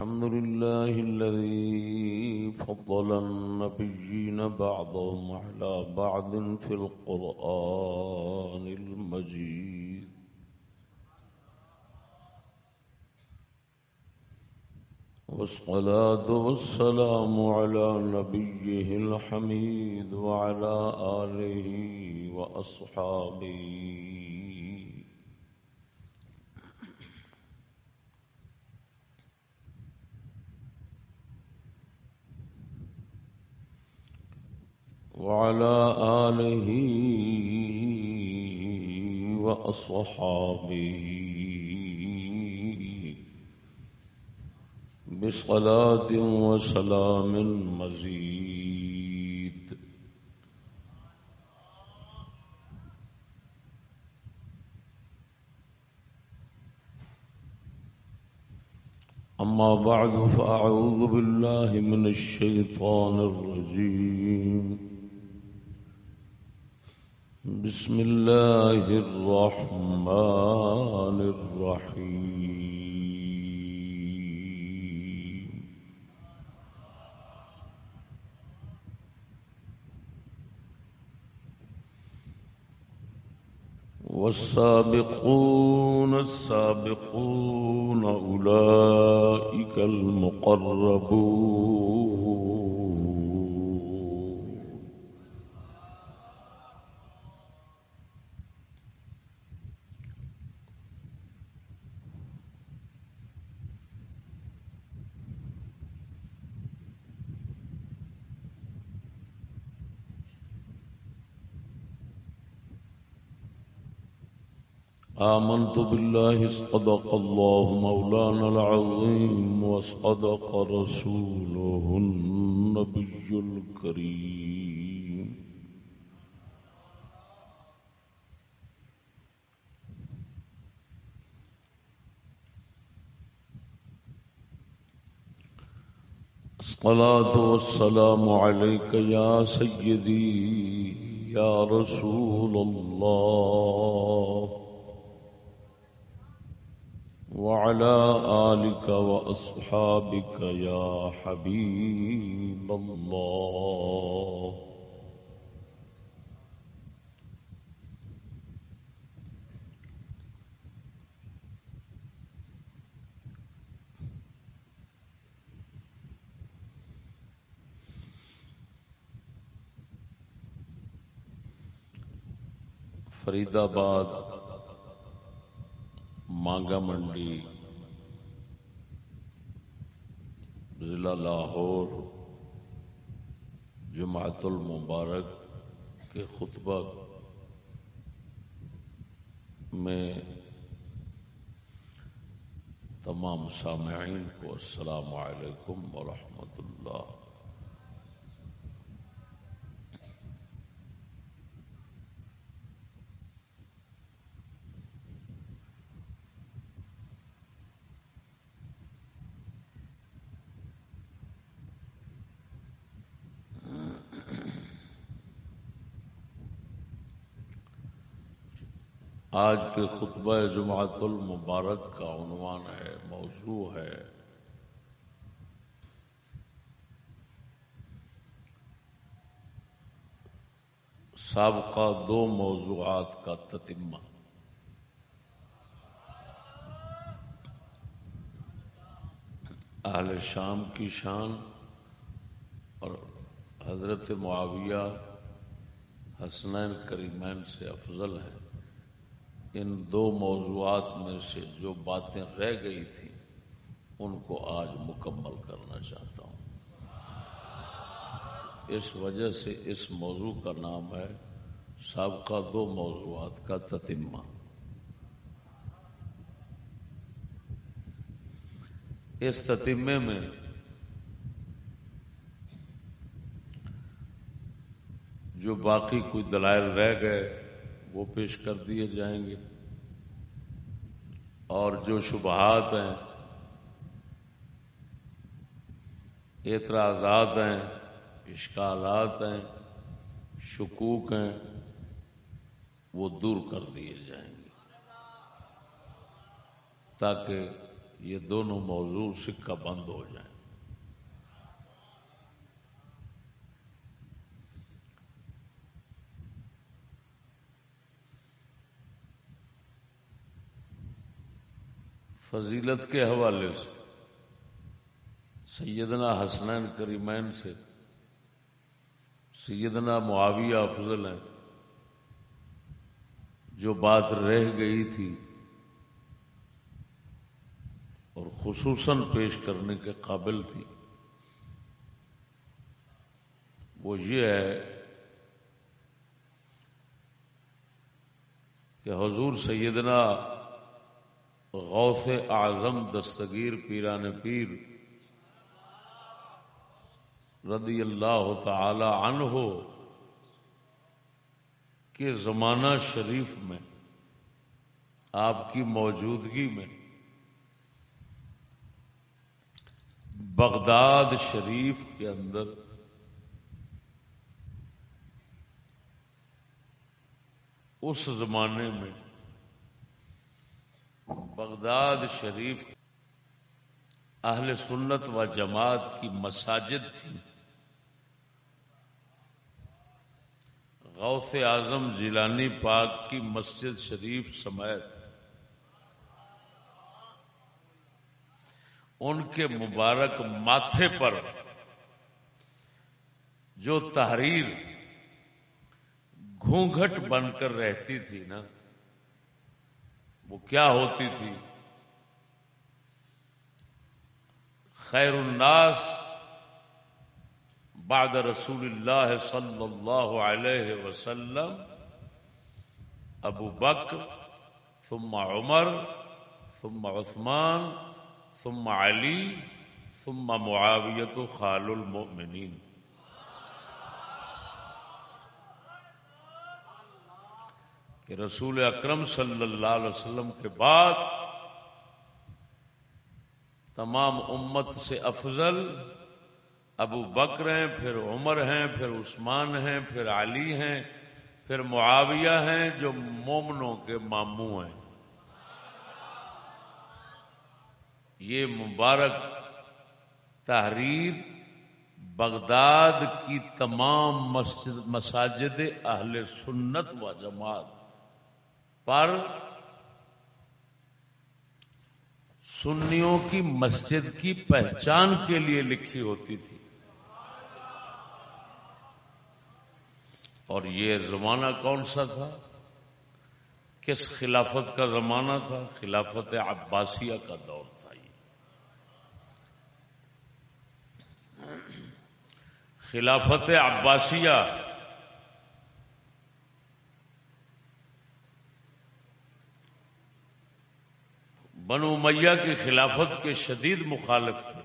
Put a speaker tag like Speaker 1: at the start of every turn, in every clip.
Speaker 1: الحمد لله الذي فضل النبيين بعضهم على بعض في القرآن المجيد. والصلاة والسلام على نبيه الحميد وعلى آله وأصحابه وعلى آله وأصحابه. بصلاة وسلام مزيد. أما بعد فأعوذ بالله من الشيطان الرجيم. بسم الله الرحمن الرحيم. والسابقون السابقون أولئك المقربون. آمنت بالله اصطدق الله مولانا العظيم واصطدق رسوله النبي الكريم. الصلاة والسلام عليك يا سيدي، يا رسول الله. وعلى آلك وأصحابك يا حبيب الله. فرید آباد مانگا منڈی، ضلع لاہور، جماعت المبارک کے خطبہ میں تمام سامعین کو السلام علیکم ورحمۃ اللہ۔ آج کے خطبہ جماعت المبارک کا عنوان ہے، موضوع ہے۔ سابقہ دو موضوعات کا تتمہ۔ اہل شام کی شان اور حضرت معاویہ حسنین کریمین سے افضل ہے ان دو موضوعات میں سے جو باتیں رہ گئی تھیں، ان کو آج مکمل کرنا چاہتا ہوں۔ اس وجہ سے اس موضوع کا نام ہے سابقہ دو موضوعات کا تتمہ۔ اس تتمے میں جو باقی کوئی دلائل رہ گئے وہ پیش کر دیے جائیں گے۔ اور جو شبہات ہیں، اعتراضات ہیں، اشکالات ہیں، شکوک ہیں، وہ دور کر دیے جائیں گے۔ تاکہ یہ دونوں موضوع سکہ بند ہو جائیں۔ فضیلت کے حوالے سے، سیدنا حسنین کریمین سے، سیدنا معاویہ افضل ہیں، جو بات رہ گئی تھی اور خصوصاً پیش کرنے کے قابل تھی، وہ یہ ہے کہ حضور سیدنا غوث اعظم دستگیر پیران پیر رضی اللہ تعالی عنہ کے زمانہ شریف میں، آپ کی موجودگی میں بغداد شریف کے اندر اس زمانے میں بغداد شریف اہل سنت و جماعت کی مساجد تھی۔ غوث اعظم جیلانی پاک کی مسجد شریف سمیت ان کے مبارک ماتھے پر جو تحریر گھونگھٹ بن کر رہتی تھی نا وہ کیا ہوتی تھی؟ خیر الناس بعد رسول اللہ صلی اللہ علیہ وسلم، ابو بکر، ثم عمر، ثم عثمان، ثم علی، ثم معاویت خال المؤمنین۔ کہ رسول اکرم صلی اللہ علیہ وسلم کے بعد تمام امت سے افضل ابو بکر ہیں، پھر عمر ہیں، پھر عثمان ہیں، پھر علی ہیں، پھر معاویہ ہیں، جو مومنوں کے ماموں ہیں۔ یہ مبارک تحریر بغداد کی تمام مسجد، مساجد اہل سنت و جماعت پر سنیوں کی مسجد کی پہچان کے لیے لکھی ہوتی تھی۔ اور یہ زمانہ کون سا تھا؟ کس خلافت کا زمانہ تھا؟ خلافت عباسیہ کا دور تھا یہ۔ خلافت عباسیہ بنو میاں کی خلافت کے شدید مخالف تھے۔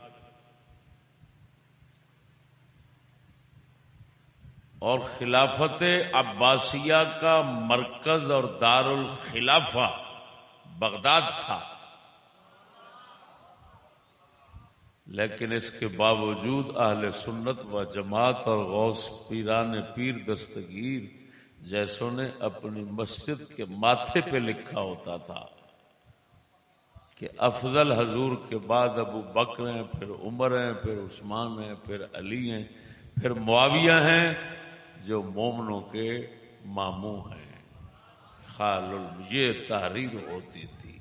Speaker 1: اور خلافت عباسیہ کا مرکز اور دار الخلافہ بغداد تھا۔ لیکن اس کے باوجود اہل سنت و جماعت اور غوث پیران پیر دستگیر جیسوں نے اپنی مسجد کے ماتھے پہ لکھا ہوتا تھا۔ کہ افضل حضور کے بعد ابو بکر ہیں، پھر عمر ہیں، پھر عثمان ہیں، پھر علی ہیں، پھر معاویہ ہیں، جو مومنوں کے ماموں ہیں۔ خال یہ تحریر ہوتی تھی۔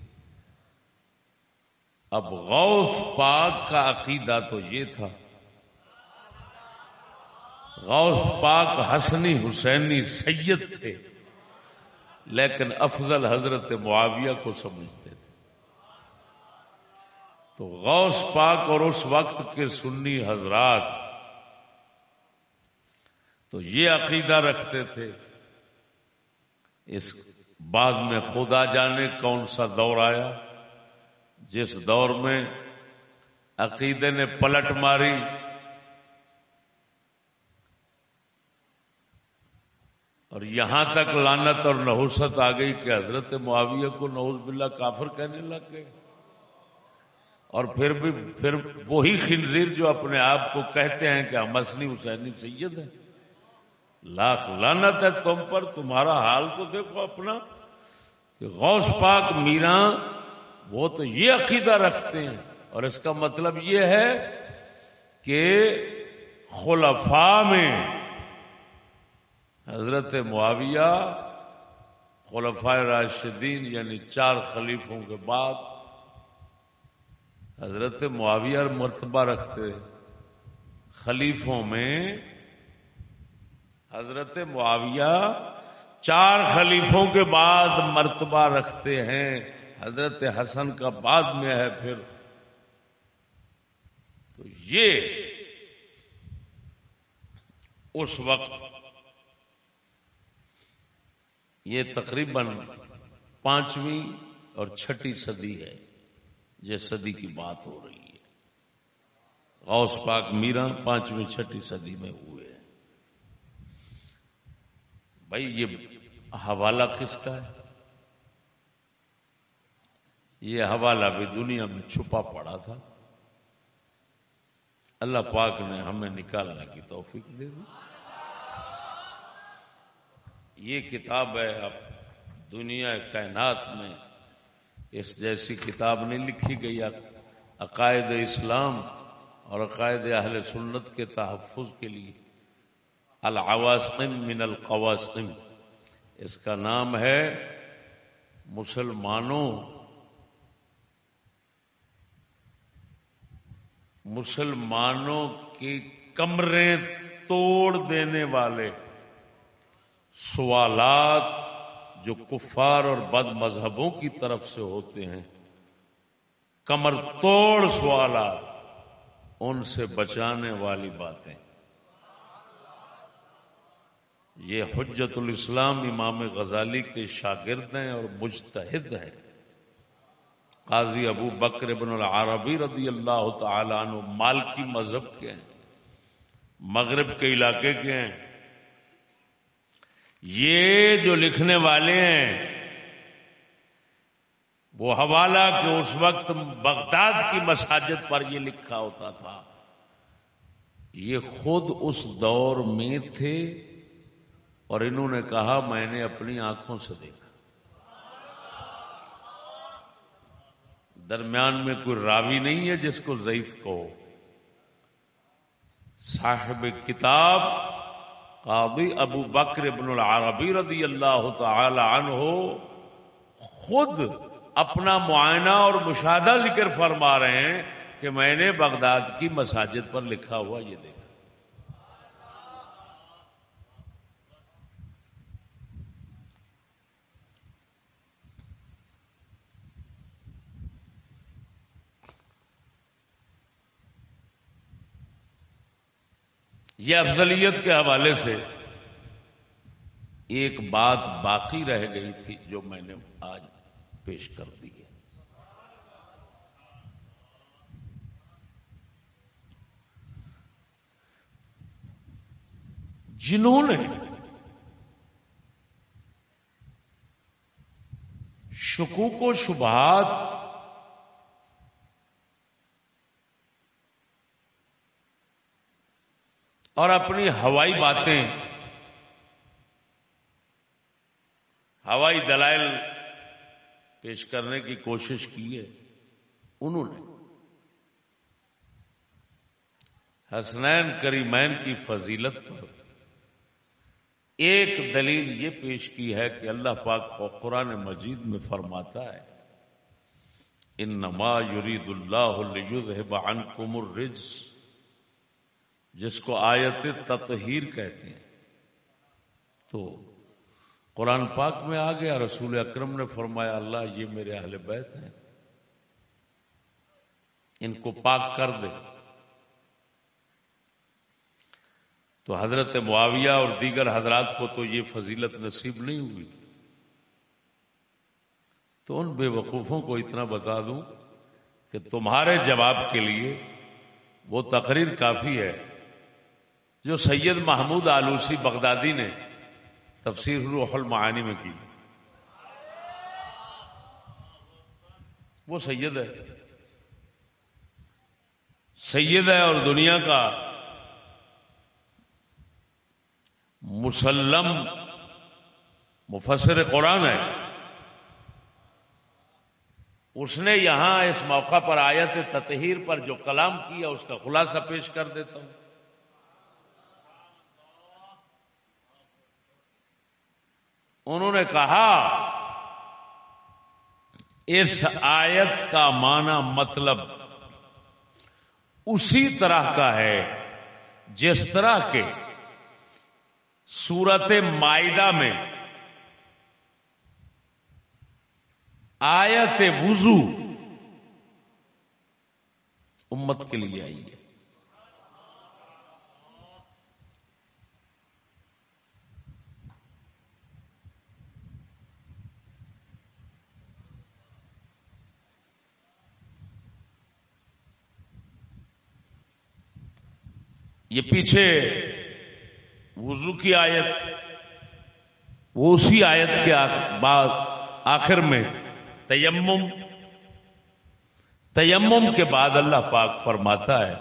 Speaker 1: اب غوث پاک کا عقیدہ تو یہ تھا۔ غوث پاک حسنی حسینی سید تھے، لیکن افضل حضرت معاویہ کو سمجھتے۔ تھے تو غوث پاک اور اس وقت کے سنی حضرات تو یہ عقیدہ رکھتے تھے، اس بعد میں خدا جانے کون سا دور آیا، جس دور میں عقیدے نے پلٹ ماری۔ اور یہاں تک لانت اور نحوست آ گئی کہ حضرت معاویہ کو نوز باللہ کافر کہنے لگ گئے۔ اور پھر بھی پھر وہی خنزیر جو اپنے آپ کو کہتے ہیں کہ ہم اسنی حسینی سید ہیں۔ لاکھ لانت ہے تم پر، تمہارا حال تو دیکھو اپنا۔ کہ غوث پاک میرا، وہ تو یہ عقیدہ رکھتے ہیں۔ اور اس کا مطلب یہ ہے کہ خلفاء میں حضرت معاویہ، خلفاء راشدین یعنی چار خلیفوں کے بعد حضرت معاویہ مرتبہ رکھتے خلیفوں میں حضرت معاویہ چار خلیفوں کے بعد مرتبہ رکھتے ہیں۔ حضرت حسن کا بعد میں ہے پھر۔ تو یہ اس وقت یہ تقریباً پانچویں اور چھٹی صدی ہے۔ جس صدی کی بات ہو رہی ہے۔ غوث پاک میرا پانچویں چھٹی صدی میں ہوئے۔ ہیں بھائی، یہ حوالہ کس کا ہے؟ یہ حوالہ بھی دنیا میں چھپا پڑا تھا۔ اللہ پاک نے ہمیں نکالنے کی توفیق دے دی۔ یہ کتاب ہے، اب دنیا کائنات میں اس جیسی کتاب نہیں لکھی گئی، عقائد اسلام اور عقائد اہل سنت کے تحفظ کے لیے۔ العواسم من القواسم اس کا نام ہے مسلمانوں مسلمانوں کی کمریں توڑ دینے والے سوالات جو کفار اور بد مذہبوں کی طرف سے ہوتے ہیں، کمر توڑ سوالات ان سے بچانے والی باتیں۔ یہ حجت الاسلام امام غزالی کے شاگرد ہیں اور مجتہد ہیں۔ قاضی ابو بکر ابن العربی رضی اللہ تعالی عنہ مالکی مذہب کے ہیں، مغرب کے علاقے کے ہیں۔ یہ جو لکھنے والے ہیں، وہ حوالہ کہ اس وقت بغداد کی مساجد پر یہ لکھا ہوتا تھا، یہ خود اس دور میں تھے اور انہوں نے کہا، میں نے اپنی آنکھوں سے دیکھا۔ درمیان میں کوئی راوی نہیں ہے جس کو ضعیف کو صاحب کتاب قاضی ابو بکر ابن العربی رضی اللہ تعالی عنہ خود اپنا معائنہ اور مشاہدہ ذکر فرما رہے ہیں کہ میں نے بغداد کی مساجد پر لکھا ہوا یہ دیکھا۔ یہ افضلیت کے حوالے سے ایک بات باقی رہ گئی تھی جو میں نے آج پیش کر دی ہے۔ جنہوں نے شکوک و شبہات اور اپنی ہوائی باتیں۔ ہوائی دلائل پیش کرنے کی کوشش کی ہے۔ انہوں نے۔ حسنین کریمین کی فضیلت پر ایک دلیل یہ پیش کی ہے کہ اللہ پاک کو قرآن مجید میں فرماتا ہے ان نما یرید اللہ بان کمر رجس جس کو آیت تطہیر کہتے ہیں۔ تو قرآن پاک میں آ گیا رسول اکرم نے فرمایا، اللہ یہ میرے اہل بیت ہیں۔ ان کو پاک کر دے۔ تو حضرت معاویہ اور دیگر حضرات کو تو یہ فضیلت نصیب نہیں ہوئی۔ تو ان بے وقوفوں کو اتنا بتا دوں کہ تمہارے جواب کے لیے وہ تقریر کافی ہے۔ جو سید محمود آلوسی بغدادی نے تفسیر روح المعانی میں کی۔ وہ سید ہے۔ سید ہے اور دنیا کا مسلم مفسر قرآن ہے۔ اس نے یہاں اس موقع پر آیت تطہیر پر جو کلام کیا، اس کا خلاصہ پیش کر دیتا ہوں۔ انہوں نے کہا، اس آیت کا معنی مطلب اسی طرح کا ہے جس طرح کے سورت معدہ میں آیت وضو امت کے لیے آئی ہے۔ یہ پیچھے وضو کی آیت، وہ اسی آیت کے بعد آخر میں تیمم تیمم کے بعد اللہ پاک فرماتا ہے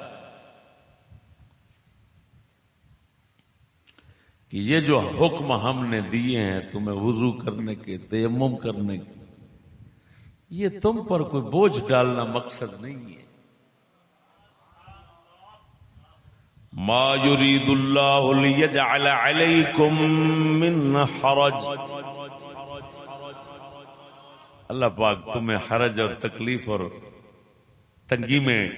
Speaker 1: کہ یہ جو حکم ہم نے دیے ہیں تمہیں وضو کرنے کے، تیمم کرنے کے، یہ تم پر کوئی بوجھ ڈالنا مقصد نہیں ہے۔ ما يريد الله ليجعل عليكم من حرج. اللہ پاک تمہیں حرج اور تکلیف اور تنگی میں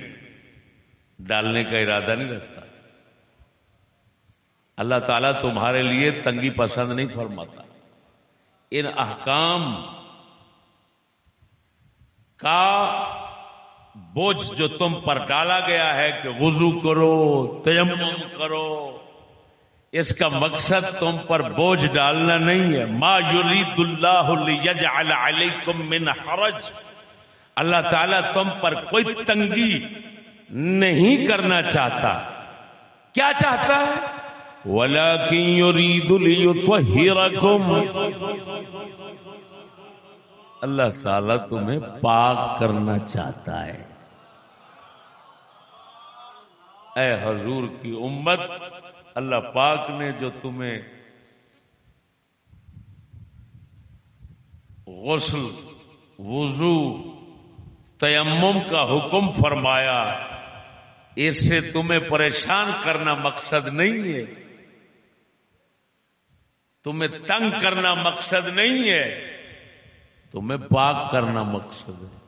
Speaker 1: ڈالنے کا ارادہ نہیں رکھتا۔ اللہ تعالیٰ تمہارے لیے تنگی پسند نہیں فرماتا۔ ان احکام کا بوجھ جو تم پر ڈالا گیا ہے کہ وضو کرو، تیمم کرو۔ اس کا مقصد تم پر بوجھ ڈالنا نہیں ہے۔ ما یرید اللہ لیجعل علیکم من حرج۔ اللہ تعالیٰ تم پر کوئی تنگی نہیں کرنا چاہتا۔ کیا چاہتا ہے؟ وَلَكِن يُرِيدُ لِيُطْوَهِرَكُمْ اللہ تعالیٰ تمہیں پاک کرنا چاہتا ہے۔ اے حضور کی امت، اللہ پاک نے جو تمہیں غسل، وضو، تیمم کا حکم فرمایا، اس سے تمہیں پریشان کرنا مقصد نہیں ہے۔ تمہیں تنگ کرنا مقصد نہیں ہے۔ تمہیں پاک کرنا مقصد ہے۔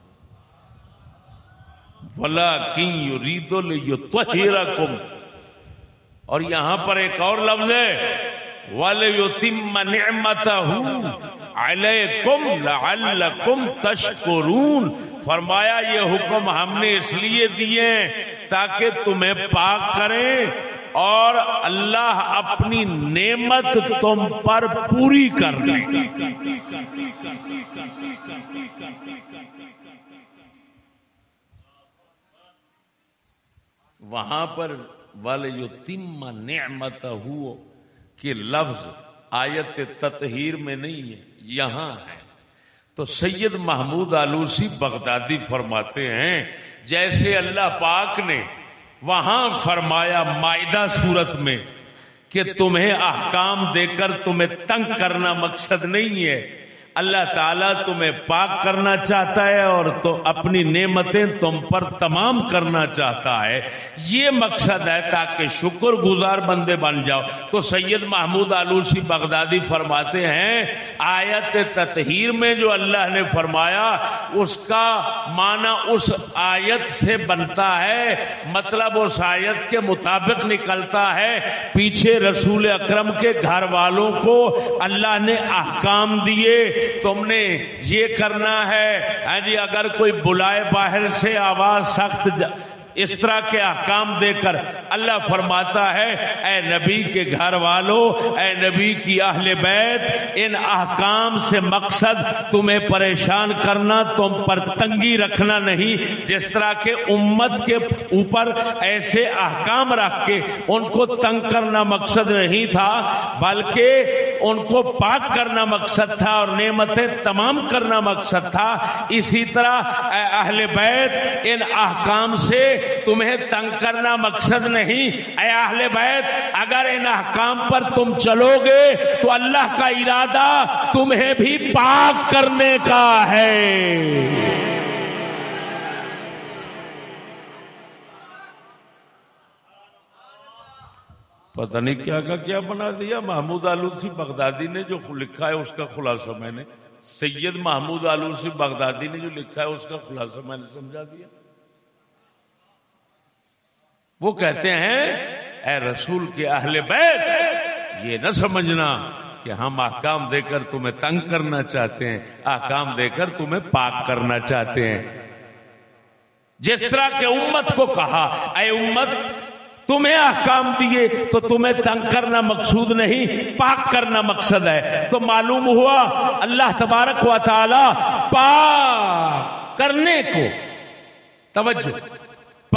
Speaker 1: بلا کم اور یہاں پر ایک اور لفظ ہے والے نعمت کم تشکرون۔ فرمایا، یہ حکم ہم نے اس لیے دیے تاکہ تمہیں پاک کریں اور اللہ اپنی نعمت تم پر پوری کر دیں وہاں پر والے جو تم نعمت ہو کہ لفظ آیت تطہیر میں نہیں ہے، یہاں ہے۔ تو سید محمود آلوسی بغدادی فرماتے ہیں، جیسے اللہ پاک نے وہاں فرمایا معدہ صورت میں کہ تمہیں احکام دے کر تمہیں تنگ کرنا مقصد نہیں ہے اللہ تعالیٰ تمہیں پاک کرنا چاہتا ہے اور تو اپنی نعمتیں تم پر تمام کرنا چاہتا ہے۔ یہ مقصد ہے تاکہ شکر گزار بندے بن جاؤ۔ تو سید محمود آلوسی بغدادی فرماتے ہیں، آیت تطہیر میں جو اللہ نے فرمایا، اس کا معنی اس آیت سے بنتا ہے مطلب اس آیت کے مطابق نکلتا ہے۔ پیچھے رسول اکرم کے گھر والوں کو اللہ نے احکام دیے تم نے یہ کرنا ہے۔ ہاں جی اگر کوئی بلائے باہر سے آواز سخت اس طرح کے احکام دے کر اللہ فرماتا ہے، اے نبی کے گھر والوں اے نبی کی اہل بیت، ان احکام سے مقصد تمہیں پریشان کرنا، تم پر تنگی رکھنا نہیں۔ جس طرح کے امت کے اوپر ایسے احکام رکھ کے ان کو تنگ کرنا مقصد نہیں تھا، بلکہ ان کو پاک کرنا مقصد تھا اور نعمتیں تمام کرنا مقصد تھا۔ اسی طرح اہل بیت، ان احکام سے تمہیں تنگ کرنا مقصد نہیں۔ اے اہل بیت، اگر ان احکام پر تم چلو گے تو اللہ کا ارادہ تمہیں بھی پاک کرنے کا ہے۔ پتہ نہیں کیا کا کیا بنا دیا۔ محمود آلوسی بغدادی نے جو لکھا ہے اس کا خلاصہ میں نے۔ سید محمود آلوسی بغدادی نے جو لکھا ہے اس کا خلاصہ میں نے سمجھا دیا۔ وہ کہتے ہیں، اے رسول کے اہل بیت، یہ نہ سمجھنا کہ ہم احکام دے کر تمہیں تنگ کرنا چاہتے ہیں، احکام دے کر تمہیں پاک کرنا چاہتے ہیں. جس طرح کے امت کو کہا، اے امت، تمہیں احکام دیے تو تمہیں تنگ کرنا مقصود نہیں، پاک کرنا مقصد ہے. تو معلوم ہوا اللہ تبارک و تعالی پاک کرنے کو، توجہ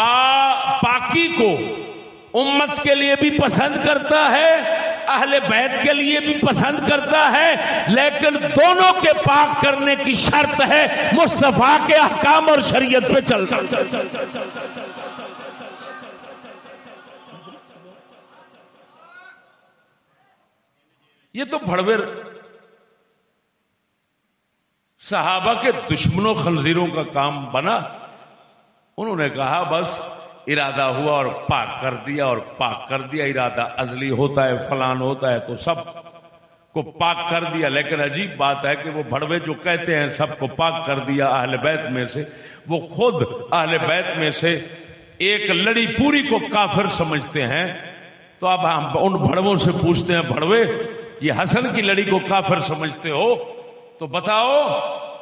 Speaker 1: پا پاکی کو امت کے لیے بھی پسند کرتا ہے، اہل بیت کے لیے بھی پسند کرتا ہے، لیکن دونوں کے پاک کرنے کی شرط ہے مصطفیٰ کے احکام اور شریعت پہ چل یہ تو بڑوے صحابہ کے دشمنوں خنزیروں کا کام بنا۔ انہوں نے کہا بس ارادہ ہوا اور پاک کر دیا اور پاک کر دیا، ارادہ ازلی ہوتا ہے، فلان ہوتا ہے، تو سب کو پاک کر دیا۔ لیکن عجیب بات ہے کہ وہ بڑوے جو کہتے ہیں سب کو پاک کر دیا اہل بیت میں سے، وہ خود اہل بیت میں سے ایک لڑی پوری کو کافر سمجھتے ہیں۔ تو اب ہم ان بڑووں سے پوچھتے ہیں بڑوے یہ حسن کی لڑی کو کافر سمجھتے ہو؟ تو بتاؤ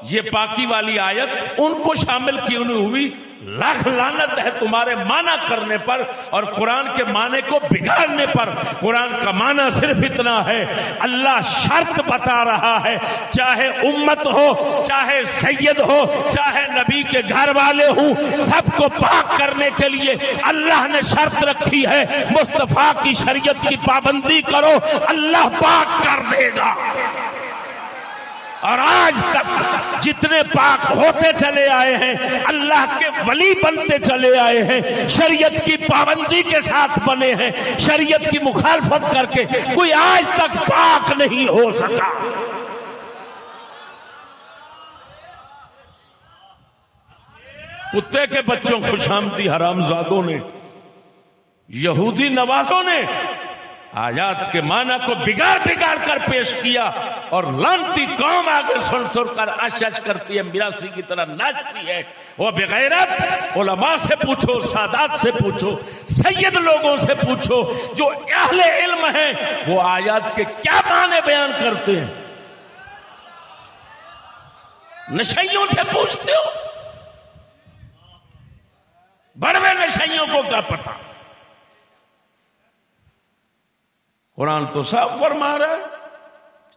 Speaker 1: یہ پاکی والی آیت ان کو شامل کیوں نہیں ہوئی، لاکھ لانت ہے تمہارے مانا کرنے پر اور قرآن کے معنی کو بگاڑنے پر۔ قرآن کا معنی صرف اتنا ہے، اللہ شرط بتا رہا ہے، چاہے امت ہو، چاہے سید ہو، چاہے نبی کے گھر والے ہوں، سب کو پاک کرنے کے لیے اللہ نے شرط رکھی ہے۔ مصطفیٰ کی شریعت کی پابندی کرو، اللہ پاک کر دے گا۔ اور آج تک جتنے پاک ہوتے چلے آئے ہیں، اللہ کے ولی بنتے چلے آئے ہیں، شریعت کی پابندی کے ساتھ بنے ہیں، شریعت کی مخالفت کر کے کوئی آج تک پاک نہیں ہو سکا۔ کتے کے بچوں کو شامتی حرام زادوں نے، یہودی نوازوں نے آیات کے معنی کو بگاڑ بگاڑ کر پیش کیا اور لانتی قوم آگے سن سن کر آشش کرتی ہے میراسی کی طرح ناچتی ہے۔ وہ بغیرت علماء سے پوچھو، سادات سے پوچھو، سید لوگوں سے پوچھو، جو اہل علم ہیں، وہ آیات کے کیا معنی بیان کرتے ہیں؟ نشیوں سے پوچھتے ہو۔ بڑے نشیوں کو کیا پتا؟ قرآن تو صاف فرما رہا ہے۔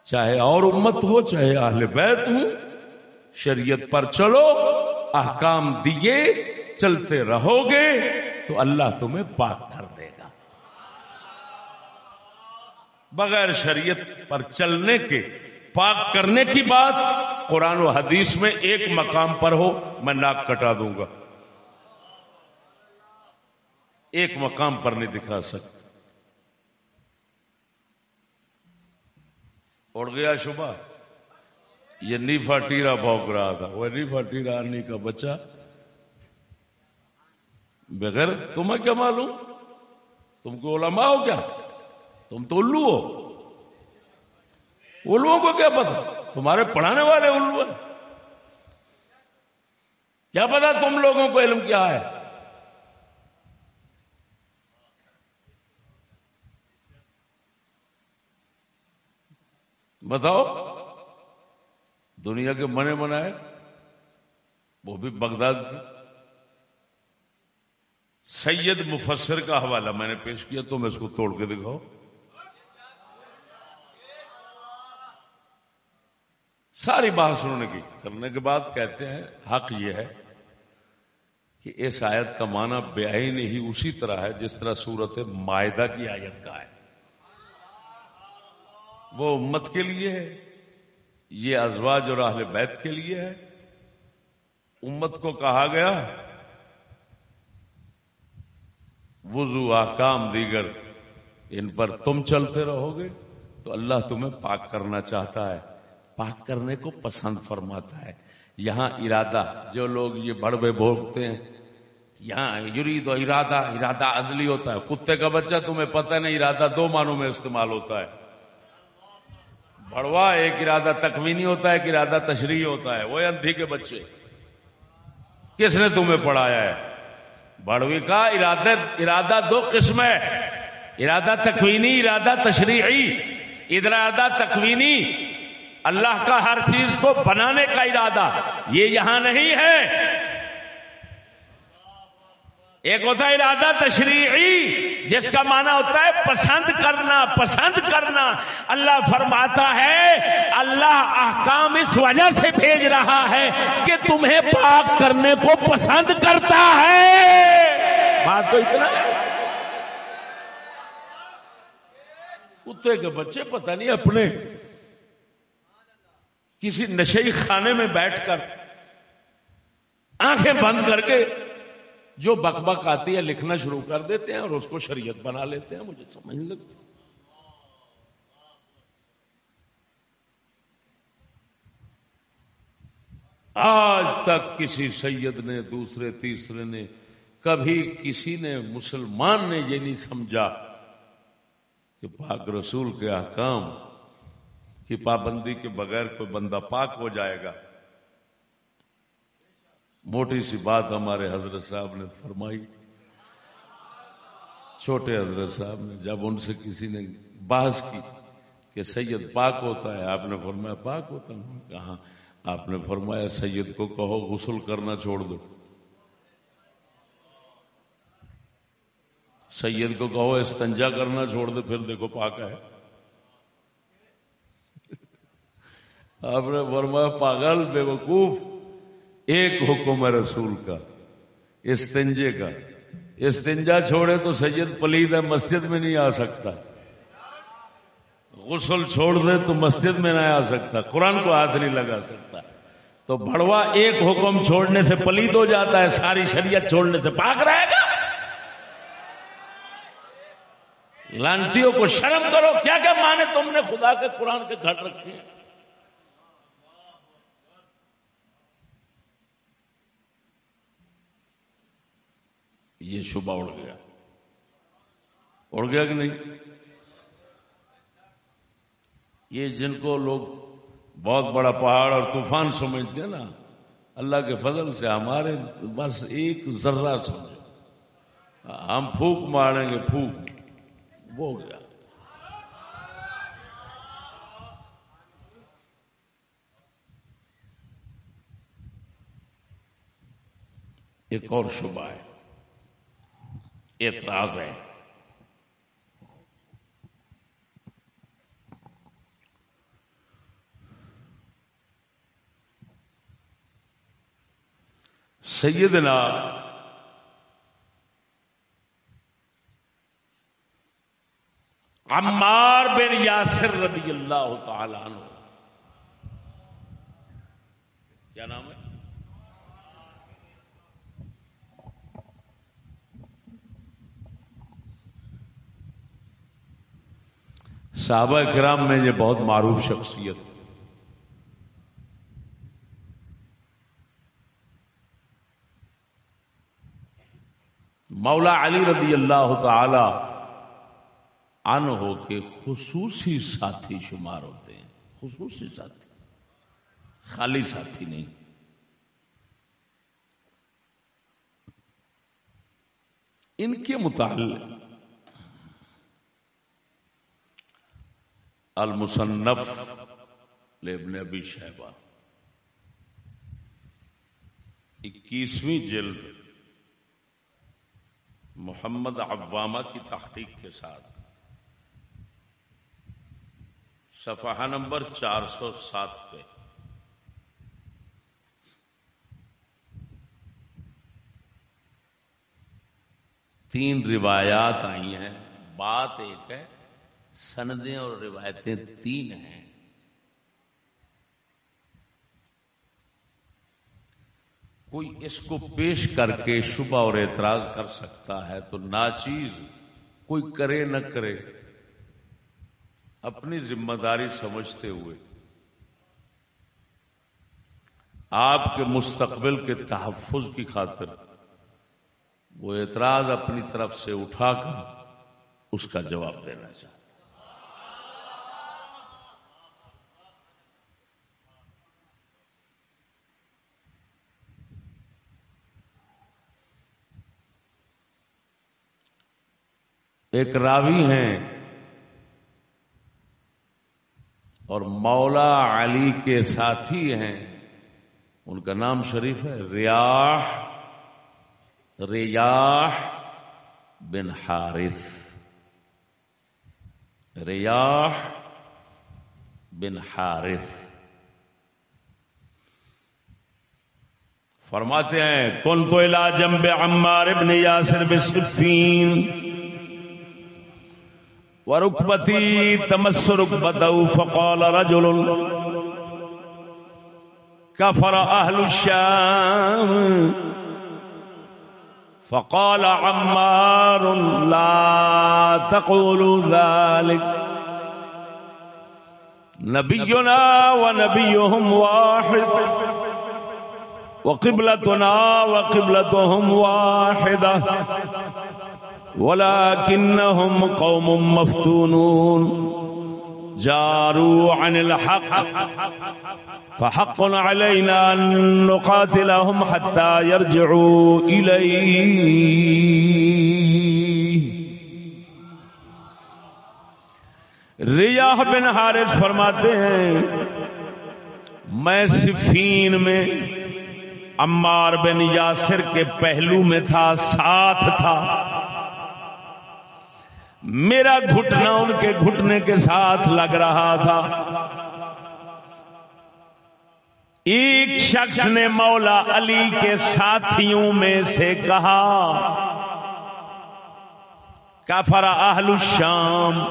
Speaker 1: چاہے اور امت ہو، چاہے اہل بیت ہو شریعت پر چلو، احکام دیے، چلتے رہو گے، تو اللہ تمہیں پاک کر دے گا۔ بغیر شریعت پر چلنے کے، پاک کرنے کی بات قرآن و حدیث میں ایک مقام پر ہو، میں ناک کٹا دوں گا۔ ایک مقام پر نہیں دکھا سکتا۔ اڑ گیا شبہ۔ یہ نیفا ٹیرا بھوک رہا تھا۔ وہ نیفا ٹیرا انی کا بچہ۔ بغیر تمہیں کیا معلوم؟ تم کو علماء ہو کیا؟ تم تو الو ہو۔ الووں کو کیا پتا؟ تمہارے پڑھانے والے الو ہیں۔ کیا پتا تم لوگوں کو علم کیا ہے؟ بتاؤ، دنیا کے منے منائے وہ بھی بغداد کے۔ سید مفسر کا حوالہ میں نے پیش کیا تو میں اس کو توڑ کے دکھاؤ۔ ساری بات سننے کی، کرنے کے بعد کہتے ہیں، حق یہ ہے کہ اس آیت کا معنی بے نہیں اسی طرح ہے، جس طرح صورت معدہ کی آیت کا ہے۔ وہ امت کے لیے ہے، یہ ازواج اور اہل بیت کے لیے ہے۔ امت کو کہا گیا، وضو آکام دیگر، ان پر تم چلتے رہو گے۔ تو اللہ تمہیں پاک کرنا چاہتا ہے، پاک کرنے کو پسند فرماتا ہے۔ یہاں ارادہ، جو لوگ یہ بڑبے بھوگتے ہیں، یہاں یرید و ارادہ ارادہ ازلی ہوتا ہے۔ کتے کا بچہ، تمہیں پتہ نہیں، ارادہ دو معنوں میں استعمال ہوتا ہے۔ بڑوا، ایک ارادہ تکوینی ہوتا ہے، ایک ارادہ تشریح ہوتا ہے۔ وہ اندھی کے بچے۔ کس نے تمہیں پڑھایا ہے؟ بڑوی کا ارادہ ارادہ دو قسم ہے۔ ارادہ تکوینی، ارادہ تشریحی ارادہ تکوینی، اللہ کا ہر چیز کو بنانے کا ارادہ۔ یہ یہاں نہیں ہے۔ ایک ہوتا ہے ارادہ تشریعی۔ جس کا معنی ہوتا ہے پسند کرنا پسند کرنا۔ اللہ فرماتا ہے، اللہ احکام اس وجہ سے بھیج رہا ہے کہ تمہیں پاک کرنے کو پسند کرتا ہے۔ بات تو اتنا کتے کے بچے پتہ نہیں اپنے کسی نشئی خانے میں بیٹھ کر آنکھیں بند کر کے جو بک بک آتی ہے، لکھنا شروع کر دیتے ہیں اور اس کو شریعت بنا لیتے ہیں، مجھے سمجھ لگتی آج تک کسی سید نے، دوسرے، تیسرے نے، کبھی کسی نے، مسلمان نے یہ نہیں سمجھا کہ پاک رسول کے احکام کی پابندی کے بغیر کوئی بندہ پاک ہو جائے گا۔ موٹی سی بات ہمارے حضرت صاحب نے فرمائی۔ چھوٹے حضرت صاحب نے جب ان سے کسی نے بحث کی کہ سید پاک ہوتا ہے، آپ نے فرمایا، پاک ہوتا ہے؟ کہاں آپ نے فرمایا، سید کو کہو، غسل کرنا چھوڑ دو۔ سید کو کہو، استنجا کرنا چھوڑ دو، پھر دیکھو پاک ہے۔ آپ نے فرمایا، پاگل، بے وقوف۔ ایک حکم ہے رسول کا استنجے کا۔ استنجا چھوڑے تو سید پلید ہے، مسجد میں نہیں آ سکتا۔ غسل چھوڑ دے تو مسجد میں نہیں آ سکتا۔ قرآن کو ہاتھ نہیں لگا سکتا۔ تو بڑوا ایک حکم چھوڑنے سے پلید ہو جاتا ہے، ساری شریعت چھوڑنے سے پاک رہے گا۔ لانتیوں کو شرم کرو، کیا کیا مانے تم نے خدا کے قرآن کے گھر رکھے ہیں؟ یہ شبہ اڑ گیا۔ اڑ گیا کہ نہیں؟ یہ جن کو لوگ بہت بڑا پہاڑ اور طوفان سمجھتے ہیں نا، اللہ کے فضل سے ہمارے بس ایک ذرہ سمجھ ہم پھوک ماریں گے، پھوک۔ وہ گیا۔ ایک اور شبہ ہے۔ اعتراض ہے۔ سیدنا عمار بن یاسر رضی اللہ تعالی عنہ۔ کیا نام ہے؟ صحابہ کرام میں یہ بہت معروف شخصیت۔ مولا علی رضی اللہ تعالی ان ہو کے خصوصی ساتھی شمار ہوتے ہیں۔ خصوصی ساتھی۔ خالی ساتھی نہیں۔ ان کے متعلق المصنف لابن ابی شہبہ۔ اکیسویں جلد محمد عوامہ کی تحقیق کے ساتھ۔ صفحہ نمبر چار سو سات پہ۔ تین روایات آئی ہیں۔ بات ایک ہے سندیں اور روایتیں تین ہیں۔ کوئی اس کو پیش کر کے شبہ اور اعتراض کر سکتا ہے تو ناچیز کوئی کرے نہ کرے اپنی ذمہ داری سمجھتے ہوئے۔ آپ کے مستقبل کے تحفظ کی خاطر وہ اعتراض اپنی طرف سے اٹھا کر اس کا جواب دینا چاہتا ایک راوی ہیں اور مولا علی کے ساتھی ہیں ان کا نام شریف ہے ریاح ریاح بن حارث۔ ریاح بن حارث۔ فرماتے ہیں، کن تو علاجم بے عمار ابن یاسر بصفین وركبتي تمس ركبته فقال رجل كفر أهل الشام فقال عمار لا تقولوا ذلك نبينا ونبيهم واحد وقبلتنا وقبلتهم واحدة ولكنهم قوم مفتونون. جاروا عن الحق. فحق علينا أن نقاتلهم حتى يرجعوا إليه. ریاح بن حارث فرماتے ہیں، میں صفین میں عمار بن یاسر کے پہلو میں تھا، ساتھ تھا۔ میرا گھٹنا ان کے گھٹنے کے ساتھ لگ رہا تھا۔ ایک شخص نے مولا علی کے ساتھیوں میں سے کہا، کافر اہل الشام،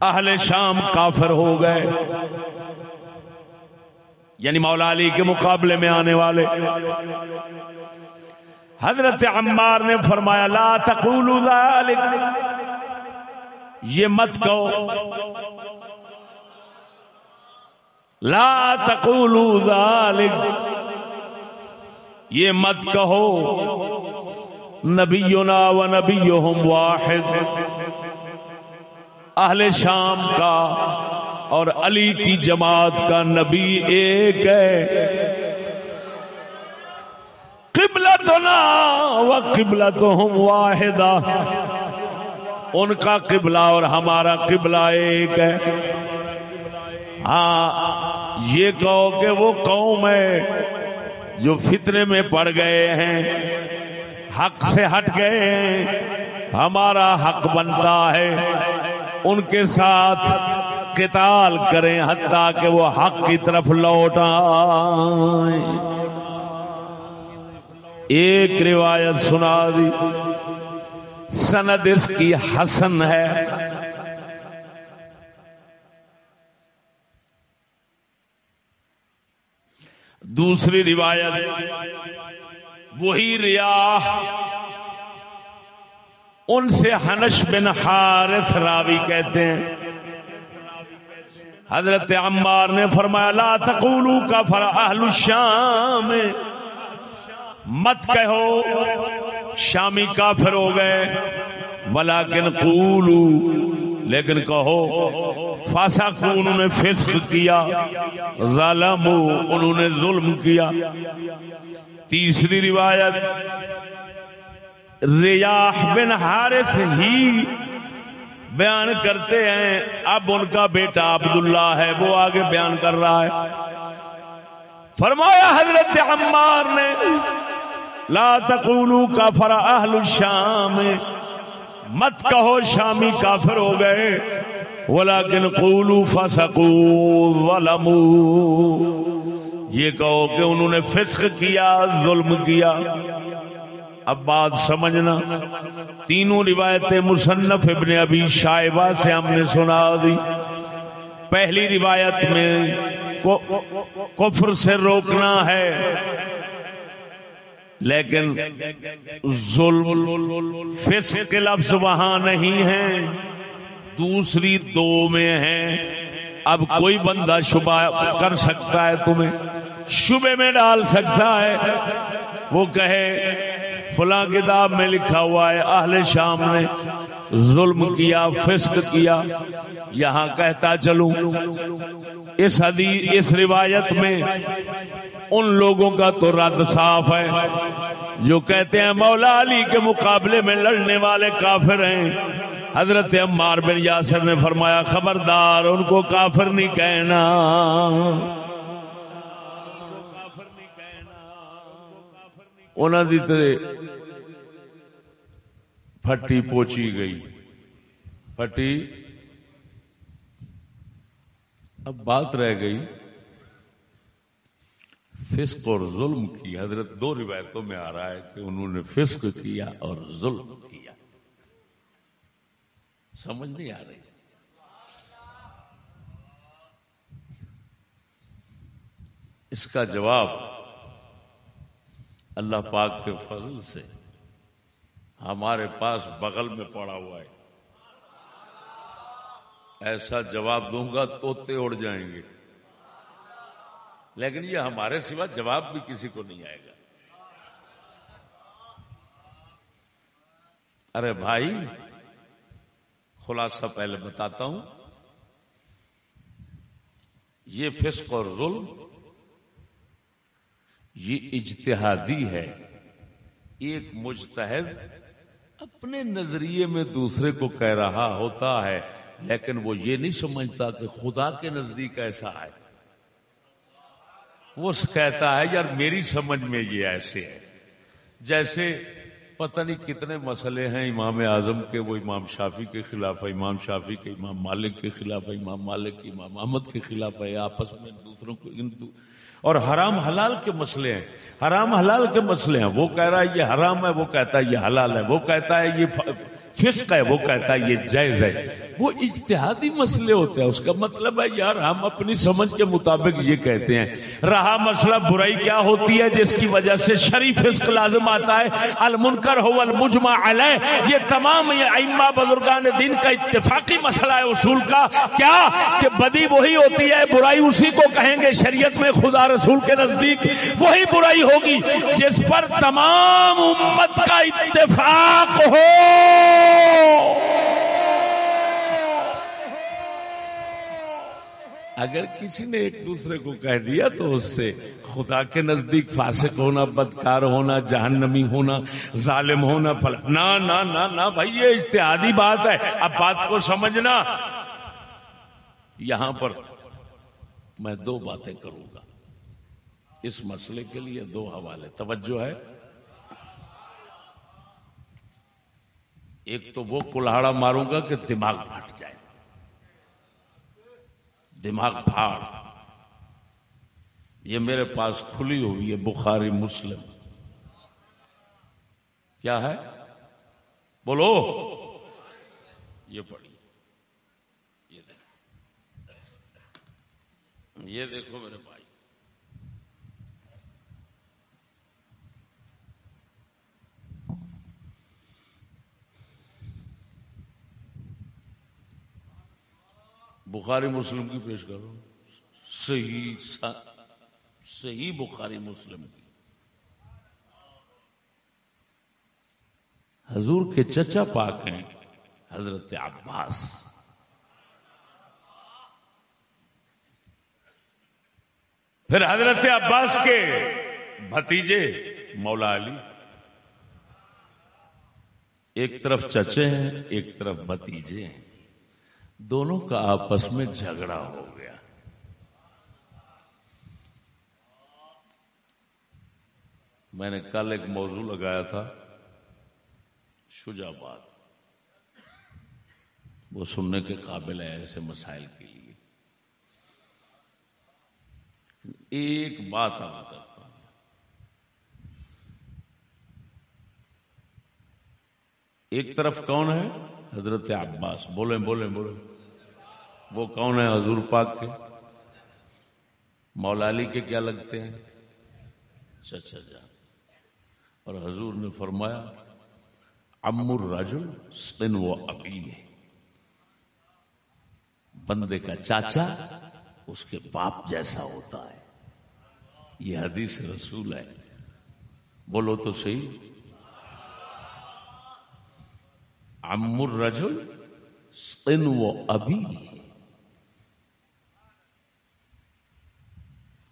Speaker 1: اہل شام کافر ہو گئے۔ یعنی مولا علی کے مقابلے میں آنے والے۔ حضرت عمار نے فرمایا، لا تقولوا ذلك. یہ مت کہو۔ لا تقولوا ذلك۔ یہ مت کہو۔ نبینا و نبیہم واحد۔ اہل شام کا اور علی کی جماعت کا نبی ایک ہے۔ قبلتنا و قبلتهم واحدہ۔ ان کا قبلہ اور ہمارا قبلہ ایک ہے۔ ہاں یہ کہو کہ وہ قوم ہے جو فطرے میں پڑ گئے ہیں، حق سے ہٹ گئے ہیں۔ ہمارا حق بنتا ہے۔ ان کے ساتھ قتال کریں حتیٰ کہ وہ حق کی طرف لوٹ آئیں۔ ایک روایت سنا دی۔ سند اس کی حسن ہے۔ دوسری روایت، وہی ریاح۔ ان سے ہنش بن حارث راوی کہتے ہیں۔ حضرت عمار نے فرمایا، لا تقولوا کفر اہل الشام۔ مت کہو، شامی کافر ہو گئے، ولیکن قولو، لیکن کہو فاسا کو انہوں نے فسق کیا، ظالم انہوں نے ظلم کیا۔ تیسری روایت، ریاح بن حارث ہی بیان کرتے ہیں، اب ان کا بیٹا عبداللہ ہے، وہ آگے بیان کر رہا ہے۔ فرمایا حضرت عمار نے، لا تقولوا کافر اہل الشام، مت کہو شامی کافر ہو گئے، ولیکن قولوا فسقوا ظلموا یہ کہو کہ انہوں نے فسق کیا، ظلم کیا۔ اب بات سمجھنا، تینوں روایتیں مصنف ابن ابی شائبہ سے ہم نے سنا دی۔ پہلی روایت میں کفر سے روکنا ہے۔ لیکن ظلم فسق کے لفظ وہاں نہیں ہے۔ دوسری دو میں ہے۔ اب کوئی بندہ شبہ کر سکتا ہے تمہیں شبے میں ڈال سکتا ہے۔ وہ کہے، فلاں کتاب میں لکھا ہوا ہے، اہل شام نے ظلم کیا، فسق کیا، یہاں کہتا چلوں۔ اس حدیث اس روایت میں ان لوگوں کا تو رد صاف ہے، جو کہتے ہیں مولا علی کے مقابلے میں لڑنے والے کافر ہیں۔ حضرت عمار بن یاسر نے فرمایا، خبردار، ان کو کافر نہیں کہنا۔ انہوں دی پھٹی پوچھی گئی۔ پھٹی؟ اب بات رہ گئی فسق اور ظلم کی۔ حضرت دو روایتوں میں آ رہا ہے کہ انہوں نے فسق کیا اور ظلم کیا۔ سمجھ نہیں آ رہی۔ اس کا جواب اللہ پاک کے فضل سے ہمارے پاس بغل میں پڑا ہوا ہے۔ ایسا جواب دوں گا توتے اڑ جائیں گے۔ لیکن یہ ہمارے سوا جواب بھی کسی کو نہیں آئے گا۔ ارے بھائی، خلاصہ پہلے بتاتا ہوں۔ یہ فسق اور ظلم، یہ اجتہادی ہے۔ ایک مجتہد اپنے نظریے میں دوسرے کو کہہ رہا ہوتا ہے۔ لیکن وہ یہ نہیں سمجھتا کہ خدا کے نزدیک ایسا ہے۔ وہ کہتا ہے، یار میری سمجھ میں یہ ایسے ہے جیسے پتہ نہیں کتنے مسئلے ہیں امام اعظم کے، وہ امام شافی کے خلاف ہے، امام شافی کے، امام مالک کے خلاف ہے، امام مالک کے امام محمد کے خلاف ہے، آپس میں دوسروں کو اور حرام حلال کے مسئلے ہیں۔ حرام حلال کے مسئلے ہیں۔ وہ کہہ رہا ہے یہ حرام ہے، وہ کہتا ہے یہ حلال ہے۔ وہ کہتا ہے یہ فسق ہے، وہ کہتا ہے یہ جائز ہے۔ وہ اجتہادی مسئلے ہوتے ہیں، اس کا مطلب ہے، یار ہم اپنی سمجھ کے مطابق یہ کہتے ہیں۔ رہا مسئلہ برائی کیا ہوتی ہے، جس کی وجہ سے شریف فسق لازم آتا ہے۔ المنکر ہو، المجمع علیہ۔ یہ تمام یہ ائمہ بزرگان دین کا اتفاقی مسئلہ ہے، اصول کا۔ کیا؟ کہ بدی وہی ہوتی ہے، برائی اسی کو کہیں گے، شریعت میں خدا رسول کے نزدیک۔ وہی برائی ہوگی، جس پر تمام امت کا اتفاق ہو۔ اگر کسی نے ایک دوسرے کو کہہ دیا تو اس سے خدا کے نزدیک فاسق ہونا، بدکار ہونا، جہنمی ہونا، ظالم ہونا پل نہ نہ نہ بھائی، یہ اشتہادی بات ہے۔ اب بات کو سمجھنا۔ یہاں پر میں دو باتیں کروں گا۔ اس مسئلے کے لیے دو حوالے۔ توجہ ہے۔ ایک تو وہ کلاڑا ماروں گا کہ دماغ پھٹ جائے۔ دماغ پھاڑ یہ میرے پاس کھلی ہوئی ہے، بخاری مسلم۔ کیا ہے؟ بولو۔ یہ پڑھی۔ یہ دیکھو۔ یہ دیکھو میرے پاس۔ بخاری مسلم کی پیش کرو۔ صحیح صحیح بخاری مسلم کی۔ حضور کے چچا پاک ہیں حضرت عباس۔ پھر حضرت عباس کے بھتیجے مولا علی۔ ایک طرف چچے ہیں، ایک طرف بھتیجے ہیں۔ دونوں کا آپس میں جھگڑا ہو گیا۔ میں نے کل ایک موضوع لگایا تھا، شجاباد۔ وہ سننے کے قابل ہے ایسے مسائل کے لیے۔ ایک بات آ کرتا ہوں۔ ایک طرف کون ہے؟ حضرت عباس، بولیں بولیں بولیں۔ وہ کون ہے حضور پاک کے۔ مولا علی کے کیا لگتے ہیں؟ چچا جان اور حضور نے فرمایا امر راجل سن و ابی بندے کا چاچا اس کے باپ جیسا ہوتا ہے۔ یہ حدیث رسول ہے۔ بولو تو صحیح۔ عمر رجل سن و ابھی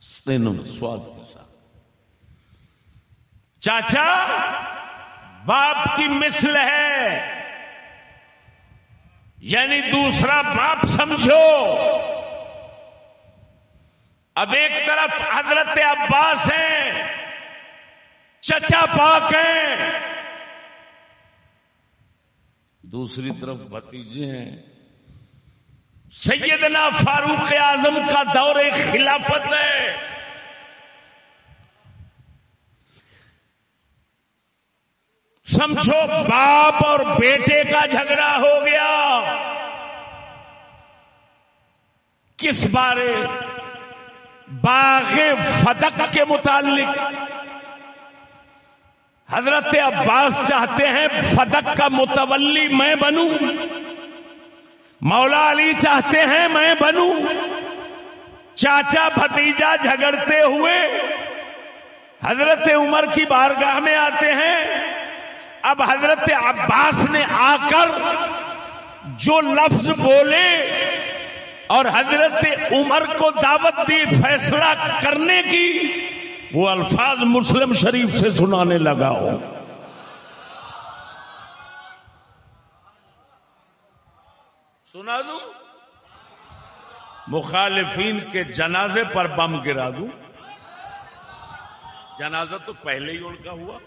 Speaker 1: سن سواد کے ساتھ. چاچا، باپ کی مثل ہے. یعنی دوسرا باپ سمجھو. اب ایک طرف حضرت عباس ہیں، چچا پاک ہیں. دوسری طرف بھتیجے ہیں۔ سیدنا فاروق اعظم کا دور خلافت ہے۔ سمجھو، باپ اور بیٹے کا جھگڑا ہو گیا۔ کس بارے؟ باغ فتق کے متعلق۔ حضرت عباس چاہتے ہیں فتق کا متولی میں بنوں۔ مولا علی چاہتے ہیں میں بنوں۔ چاچا بھتیجا جھگڑتے ہوئے حضرت عمر کی بارگاہ میں آتے ہیں۔ اب حضرت عباس نے آ کر جو لفظ بولے اور حضرت عمر کو دعوت دی فیصلہ کرنے کی وہ الفاظ مسلم شریف سے سنانے لگا ہو۔ سنا دوں؟ مخالفین کے جنازے پر بم گرا دوں۔ جنازہ تو پہلے ہی ان کا ہوا۔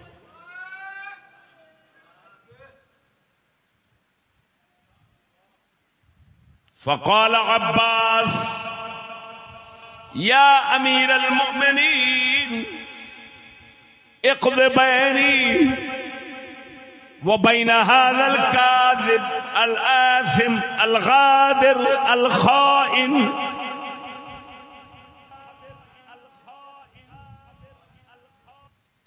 Speaker 1: فقال عباس يا أمير المؤمنين اقض بيني وبين هذا الكاذب الآثم، الغادر، الخائن.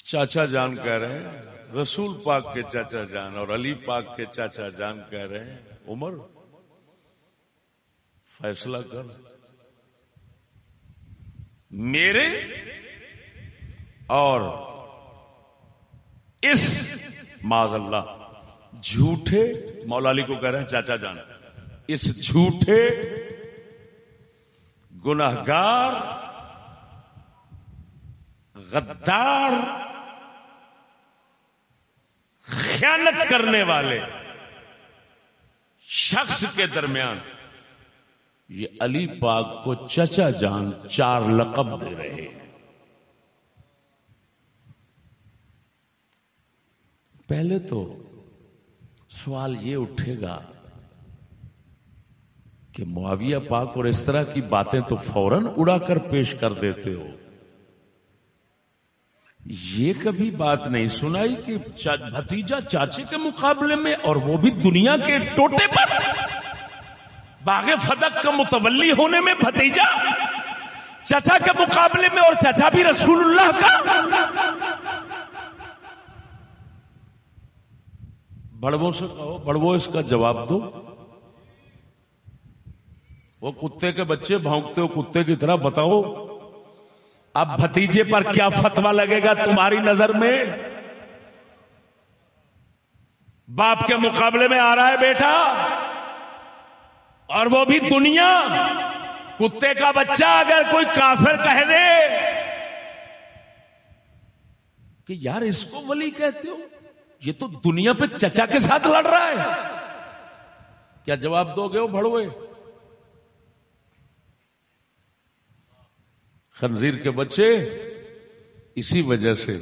Speaker 1: چاچا جان کہہ رہے ہیں، رسول پاک کے چاچا جان اور علی پاک کے چاچا جان کہہ رہے ہیں، عمر، فیصلہ کر۔ میرے اور اس معذ اللہ جھوٹے مولا علی کو کہہ رہے ہیں، چاچا جان، اس جھوٹے گناہگار، غدار، خیانت کرنے والے شخص کے درمیان یہ علی پاک کو چچا جان چار لقب دے رہے ہیں۔ پہلے تو سوال یہ اٹھے گا کہ معاویہ پاک اور اس طرح کی باتیں تو فوراً اڑا کر پیش کر دیتے ہو۔ یہ کبھی بات نہیں سنائی کہ بھتیجا چاچے کے مقابلے میں اور وہ بھی دنیا کے ٹوٹے پر۔ باغ فتق کا متولی ہونے میں بھتیجا، چچا کے مقابلے میں اور چچا بھی رسول اللہ کا۔ بڑووں سے کہو، بڑووں اس کا جواب دو۔ وہ کتے کے بچے بھونکتے ہو، کتے کی طرح بتاؤ۔ اب بھتیجے پر کیا فتوا لگے گا تمہاری نظر میں؟ باپ کے مقابلے میں آ رہا ہے بیٹا۔ اور وہ بھی دنیا۔ کتے کا بچہ اگر کوئی کافر کہہ دے کہ یار اس کو ولی کہتے ہو، یہ تو دنیا پہ چچا کے ساتھ لڑ رہا ہے۔ کیا جواب دو گے وہ بڑوئے خنزیر کے بچے، اسی وجہ سے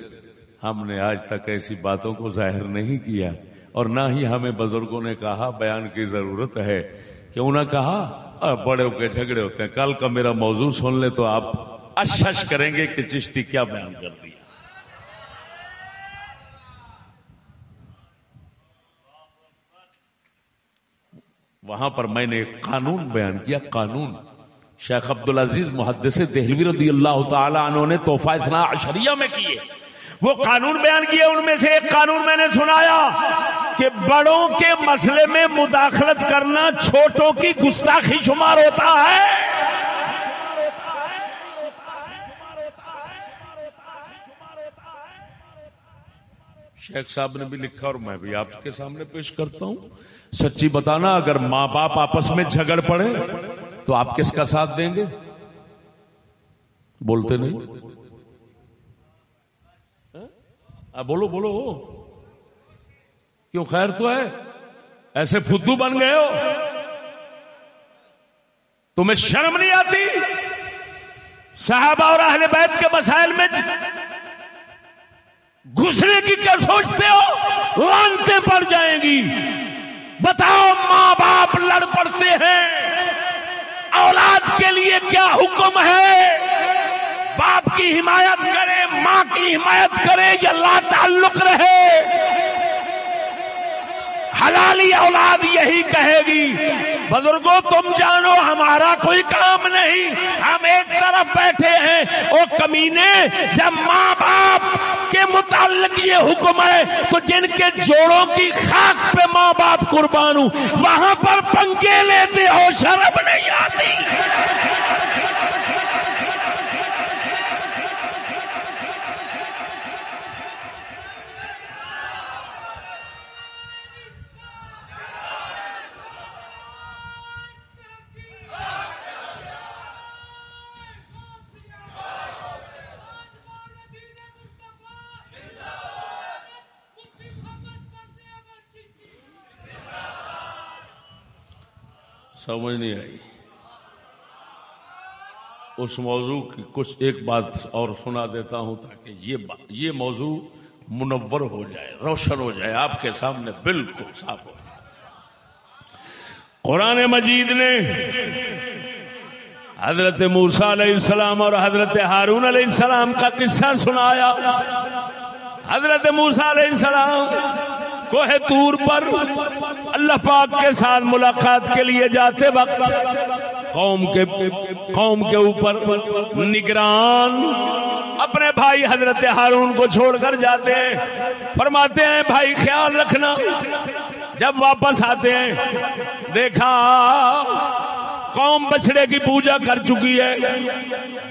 Speaker 1: ہم نے آج تک ایسی باتوں کو ظاہر نہیں کیا اور نہ ہی ہمیں بزرگوں نے کہا، بیان کی ضرورت ہے۔ کہ انہوں نے کہا بڑے ہو کے جھگڑے ہوتے ہیں۔ کل کا میرا موضوع سن لے تو آپ اشش کریں گے کہ چشتی کیا بیان کر دیا وہاں پر میں نے ایک قانون بیان کیا، قانون۔ شیخ عبد العزیز محدث دہلوی رضی اللہ تعالی عنہ نے توحفہ اتنا اشریہ میں کیے۔ وہ قانون بیان کیا ان میں سے ایک قانون میں نے سنایا کہ بڑوں کے مسئلے میں مداخلت کرنا چھوٹوں کی گستاخی شمار ہوتا ہے۔ شیخ صاحب نے بھی لکھا اور میں بھی آپ کے سامنے پیش کرتا ہوں۔ سچی بتانا، اگر ماں باپ آپس میں جھگڑ پڑے تو آپ کس کا ساتھ دیں گے؟ بولتے نہیں؟ بولو بولو۔ کیوں خیر تو ہے؟ ایسے فدو بن گئے ہو۔ تمہیں شرم نہیں آتی؟ صحابہ اور اہل بیت کے مسائل میں گھسنے کی کیا سوچتے ہو؟ لانتے پڑ جائیں گی۔ بتاؤ ماں باپ لڑ پڑتے ہیں۔ اولاد کے لیے کیا حکم ہے؟ باپ کی حمایت کرے، ماں کی حمایت کرے یا لا تعلق رہے۔ حلالی اولاد یہی کہے گی، بزرگوں، تم جانو ہمارا کوئی کام نہیں، ہم ایک طرف بیٹھے ہیں۔ وہ کمینے، جب ماں باپ کے متعلق یہ حکم ہے، تو جن کے جوڑوں کی خاک پہ ماں باپ قربان ہوں، وہاں پر پنکھے لیتے ہو، شرم نہیں آتی۔ سمجھ نہیں آئی۔ اس موضوع کی کچھ ایک بات اور سنا دیتا ہوں تاکہ یہ یہ موضوع منور ہو جائے، روشن ہو جائے، آپ کے سامنے بالکل صاف ہو جائے۔ قرآن مجید نے حضرت موسا علیہ السلام اور حضرت ہارون علیہ السلام کا قصہ سنایا۔ حضرت موسا علیہ السلام کوہ تور پر۔ اللہ پاک کے ساتھ ملاقات کے لیے جاتے وقت قوم کے قوم کے اوپر نگران اپنے بھائی حضرت ہارون کو چھوڑ کر جاتے ہیں۔ فرماتے ہیں، بھائی، خیال رکھنا۔ جب واپس آتے ہیں، دیکھا، قوم بچڑے کی پوجا کر چکی ہے۔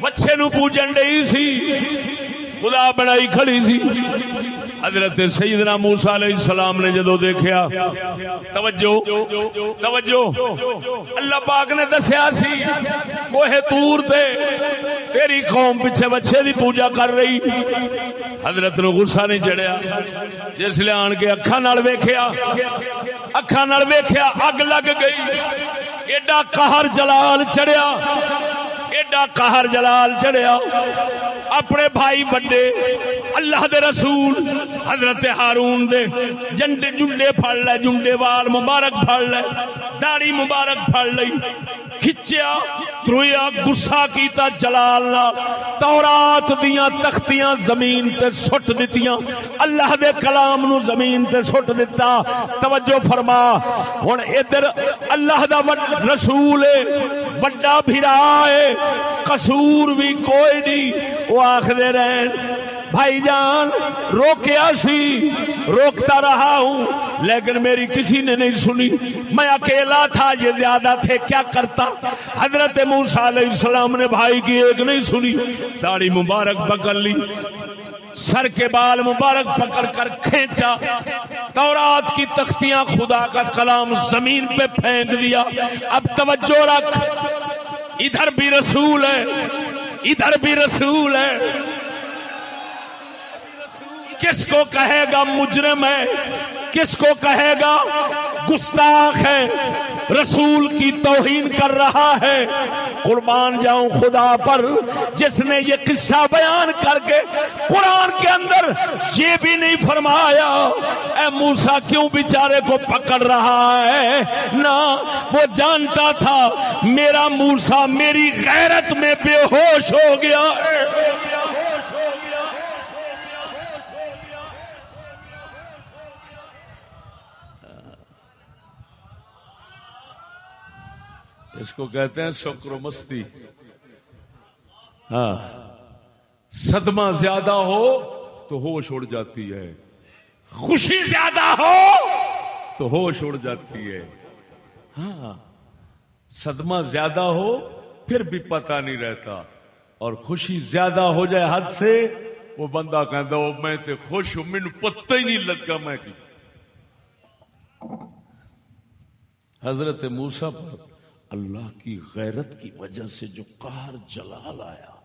Speaker 1: بچے نو پوجن نہیں سی۔ خدا بڑائی کھڑی سی۔ حضرت سیدنا موسا علیہ السلام نے جدو دیکھا توجہ توجہ، اللہ پاک نے دسیا سی، کوہ تور تے تیری قوم پیچھے بچے دی پوجا کر رہی۔ حضرت نو غصہ نہیں چڑھیا، جس لے آن کے اکھا نال ویکھیا اکھا نال ویکھیا، اگ لگ گئی، ایڈا قہر جلال چڑھیا۔ ایڈا قہر جلال چڑھیا۔ اپنے بھائی بڑے اللہ دے رسول، حضرت ہارون دے۔ جنڈے جنڈے پھڑ لے جنڈے وال مبارک پھڑ لے داڑی مبارک پھڑ لئی۔ کھچیا، ترویا، گسا کیتا جلال نال۔ تورات دیاں تختیاں زمین تے سٹ دتیاں۔ اللہ دے کلام نو زمین تے سٹ دتا۔ توجہ فرما۔ ہن ادھر اللہ دا رسول ہے بڑا بھرا ہے۔ قصور بھی کوئی نہیں۔ وہ آخر رہن، بھائی جان، روکیا سی، روکتا رہا ہوں، لیکن میری کسی نے نہیں سنی۔ میں اکیلا تھا، یہ زیادہ تھے، کیا کرتا؟ حضرت موسا علیہ السلام نے بھائی کی ایک نہیں سنی۔ داڑھی مبارک پکڑ لی، سر کے بال مبارک پکڑ کر کھینچا۔ تورات کی تختیاں خدا کا کلام زمین پہ پھینک دیا۔ اب توجہ رکھ۔ ادھر بھی رسول ہے ادھر بھی رسول ہے۔ کس کو کہے گا مجرم ہے؟ کس کو کہے گا گستاخ ہے؟ رسول کی توہین کر رہا ہے۔ قربان جاؤں خدا پر، جس نے یہ قصہ بیان کر کے قرآن کے اندر یہ بھی نہیں فرمایا، اے موسا کیوں بیچارے کو پکڑ رہا ہے؟ نہ، وہ جانتا تھا میرا موسا میری غیرت میں بے ہوش ہو گیا۔ اس کو کہتے ہیں شکر و مستی۔ ہاں۔ صدمہ زیادہ ہو تو ہوش اڑ جاتی ہے۔ خوشی زیادہ ہو تو ہوش اڑ جاتی ہے۔ ہاں۔ صدمہ زیادہ ہو پھر بھی پتا نہیں رہتا۔ اور خوشی زیادہ ہو جائے حد سے وہ بندہ کہتا وہ میں تے خوش ہوں مینو پتہ ہی نہیں لگا میں کی۔ حضرت موسا پر اللہ کی غیرت کی وجہ سے جو قہر جلال آیا،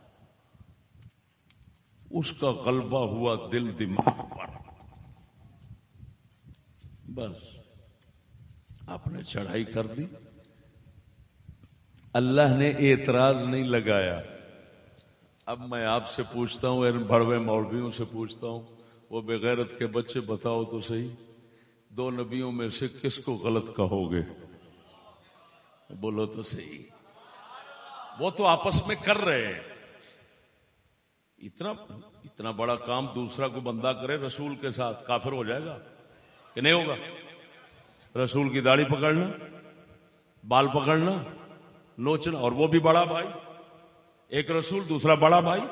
Speaker 1: اس کا غلبہ ہوا دل دماغ پر۔ بس، آپ نے چڑھائی کر دی۔ اللہ نے اعتراض نہیں لگایا۔ اب میں آپ سے پوچھتا ہوں بڑوے مولویوں سے پوچھتا ہوں، وہ بغیرت کے بچے بتاؤ تو صحیح، دو نبیوں میں سے کس کو غلط کہو گے؟ بولو تو صحیح۔ وہ تو آپس میں کر رہے ہیں۔ اتنا اتنا بڑا کام دوسرا کو بندہ کرے، رسول کے ساتھ کافر ہو جائے گا کہ نہیں ہوگا؟ رسول کی داڑھی پکڑنا، بال پکڑنا، نوچنا، اور وہ بھی بڑا بھائی۔ ایک رسول، دوسرا بڑا بھائی۔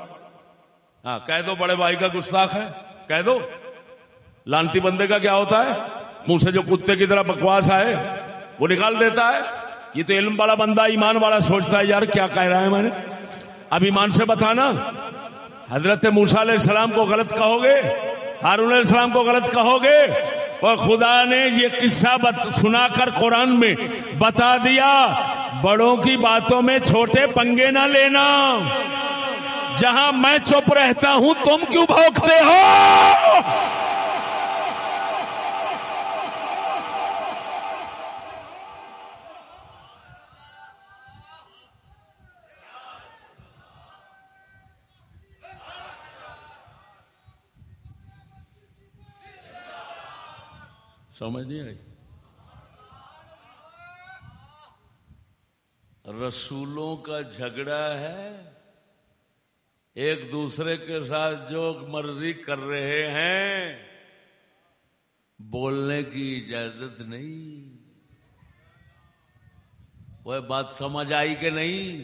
Speaker 1: ہاں کہہ دو بڑے بھائی کا گستاخ ہے، کہہ دو۔ لانتی بندے کا کیا ہوتا ہے؟ منہ سے جو کتے کی طرح بکواس آئے، وہ نکال دیتا ہے۔ یہ تو علم والا بندہ، ایمان والا سوچتا ہے، یار کیا کہہ رہا ہے میں نے؟ اب ایمان سے بتانا، حضرت موسا علیہ السلام کو غلط کہو گے ہارون علیہ السلام کو غلط کہو گے اور خدا نے یہ قصہ سنا کر قرآن میں بتا دیا، بڑوں کی باتوں میں چھوٹے پنگے نہ لینا۔ جہاں میں چپ رہتا ہوں، تم کیوں بھوکتے ہو؟ سمجھ نہیں؟ آئی رسولوں کا جھگڑا ہے، ایک دوسرے کے ساتھ جو مرضی کر رہے ہیں، بولنے کی اجازت نہیں۔ وہ بات سمجھ آئی کہ نہیں؟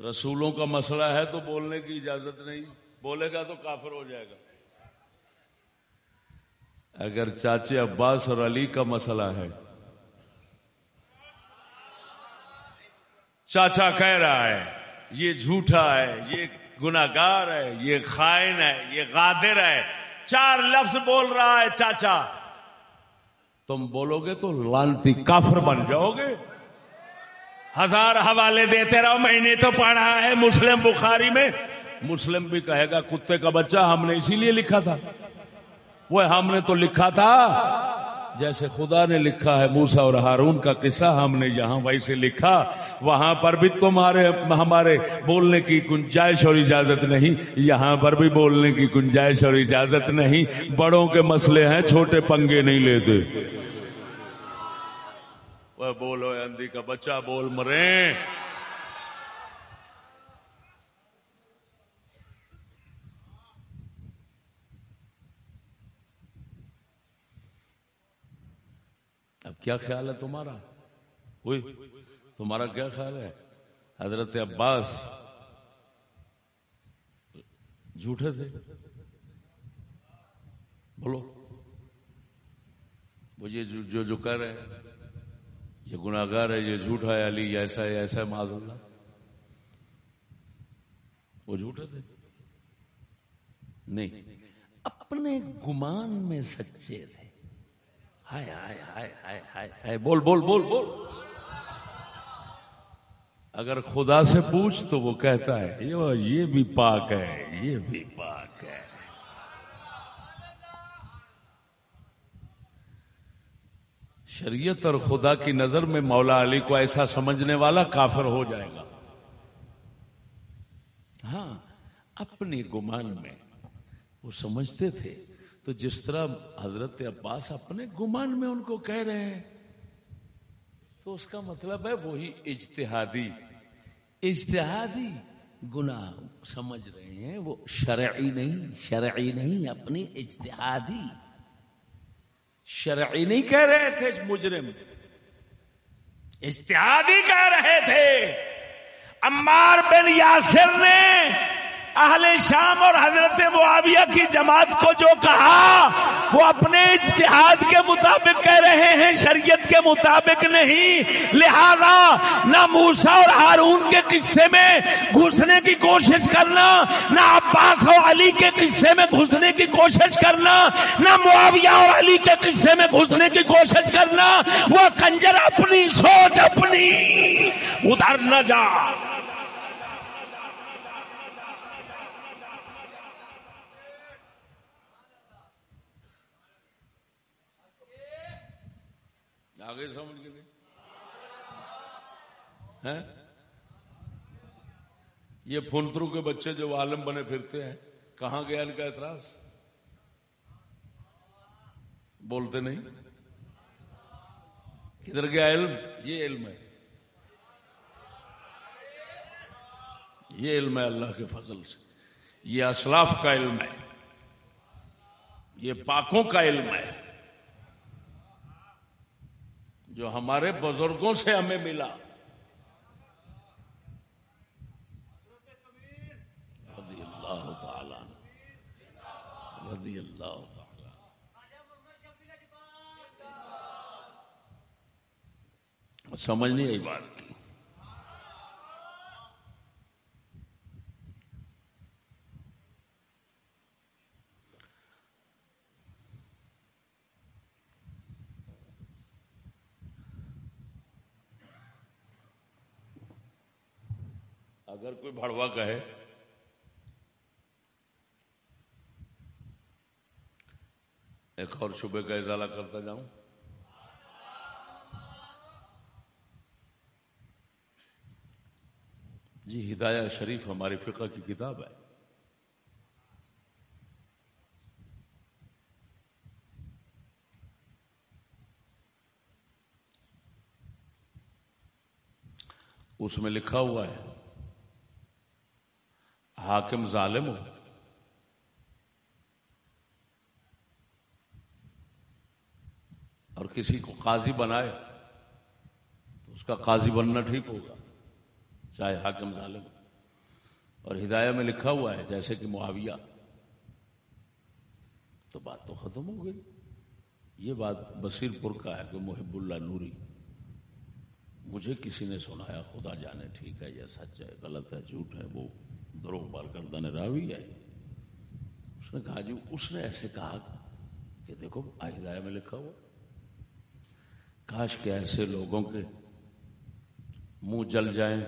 Speaker 1: رسولوں کا مسئلہ ہے تو بولنے کی اجازت نہیں۔ بولے گا تو کافر ہو جائے گا۔ اگر چاچے عباس اور علی کا مسئلہ ہے۔ چاچا کہہ رہا ہے، یہ جھوٹا ہے، یہ گناگار ہے، یہ خائن ہے، یہ غادر ہے۔ چار لفظ بول رہا ہے چاچا۔ تم بولو گے تو لانتی کافر بن جاؤ گے۔ ہزار حوالے دیتے رہو، میں نے تو پڑھا ہے مسلم بخاری میں۔ مسلم بھی کہے گا، کتے کا بچہ ہم نے اسی لیے لکھا تھا۔ وہ ہم نے تو لکھا تھا۔ جیسے خدا نے لکھا ہے موسا اور ہارون کا قصہ ہم نے یہاں ویسے لکھا۔ وہاں پر بھی تمہارے ہمارے بولنے کی گنجائش اور اجازت نہیں۔ یہاں پر بھی بولنے کی گنجائش اور اجازت نہیں۔ بڑوں کے مسئلے ہیں، چھوٹے پنگے نہیں لیتے۔ وہ بولو اندھی کا بچہ، بول مرے۔ کیا خیال ہے تمہارا؟ وہی تمہارا کیا خیال ہے؟ حضرت عباس جھوٹے تھے۔ بولو۔ مجھے جو جو کہہ رہے ہیں، یہ گناگار ہے، یہ جھوٹا ہے، علی ایسا ہے ایسا ہے معذ اللہ۔ وہ جھوٹے تھے۔ نہیں، اپنے گمان میں سچے تھے۔ ہائے ہائے ہائے ہائے ہائے ہائے، بول بول بول بول۔ اگر خدا سے پوچھ تو وہ کہتا ہے یہ بھی پاک ہے، یہ بھی پاک ہے۔ شریعت اور خدا کی نظر میں مولا علی کو ایسا سمجھنے والا کافر ہو جائے گا۔ ہاں اپنی گمان میں وہ سمجھتے تھے۔ تو جس طرح حضرت عباس اپنے گمان میں ان کو کہہ رہے ہیں، تو اس کا مطلب ہے وہی اجتہادی۔ اجتہادی گنا سمجھ رہے ہیں، وہ شرعی نہیں شرعی نہیں، اپنی اجتہادی۔ شرعی نہیں کہہ رہے تھے اس مجرم۔ اجتہادی کہہ رہے تھے۔ عمار بن یاسر نے
Speaker 2: اہل شام اور حضرت معاویہ کی جماعت کو جو کہا، وہ اپنے اجتہاد کے مطابق کہہ رہے ہیں، شریعت کے مطابق نہیں۔ لہذا نہ موسا اور ہارون کے قصے میں گھسنے کی کوشش کرنا، نہ عباس اور علی کے قصے میں گھسنے کی کوشش کرنا، نہ معاویہ اور علی کے قصے میں گھسنے کی کوشش کرنا۔ وہ کنجر اپنی، سوچ اپنی۔ ادھر نہ جا۔
Speaker 1: آگے سمجھ کے نہیں یہ فنترو کے بچے جو عالم بنے پھرتے ہیں، کہاں گیا ان کا اعتراض؟ بولتے نہیں۔ کدھر گیا علم؟ یہ علم ہے۔ یہ علم ہے اللہ کے فضل سے۔ یہ اسلاف کا علم ہے۔ یہ پاکوں کا علم ہے۔ جو ہمارے بزرگوں سے ہمیں ملا۔ رضی اللہ تعالی رضی اللہ تعالی سمجھ نہیں آئی بات کی اگر کوئی بھڑوا کہے، ایک اور شبے کا ازالہ کرتا جاؤں۔ جی ہدایہ شریف ہماری فقہ کی کتاب ہے۔ اس میں لکھا ہوا ہے حاکم ظالم ہو۔ اور کسی کو قاضی بنائے تو اس کا قاضی بننا ٹھیک ہوگا، چاہے حاکم ظالم ہو۔ اور ہدایہ میں لکھا ہوا ہے، جیسے کہ معاویہ۔ تو بات تو ختم ہو گئی۔ یہ بات بصیر پور کا ہے کہ محب اللہ نوری۔ مجھے کسی نے سنایا، خدا جانے ٹھیک ہے یا سچ ہے، غلط ہے، جھوٹ ہے، وہ۔ دروغ بال کردہ راوی ہے۔ اس نے کہا جی اس نے ایسے کہا کہ دیکھو ہدایہ میں لکھا ہوا۔ کاش کے ایسے لوگوں کے منہ جل جائیں۔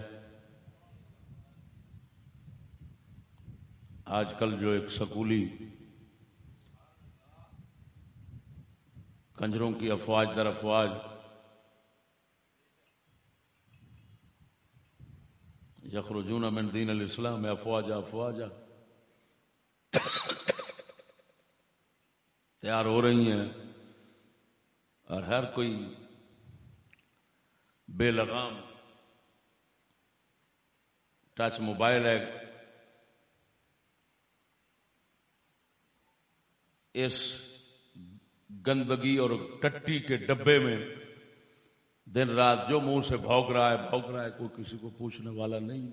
Speaker 1: آج کل جو ایک سکولی کنجروں کی افواج در افواج یخرجون من دین الاسلام افواجا افواجا تیار ہو رہی ہیں اور ہر کوئی بے لگام ٹچ موبائل ہے۔ اس گندگی اور ٹٹی کے ڈبے میں دن رات جو منہ سے بھوک رہا ہے بھوک رہا ہے، کوئی کسی کو پوچھنے والا نہیں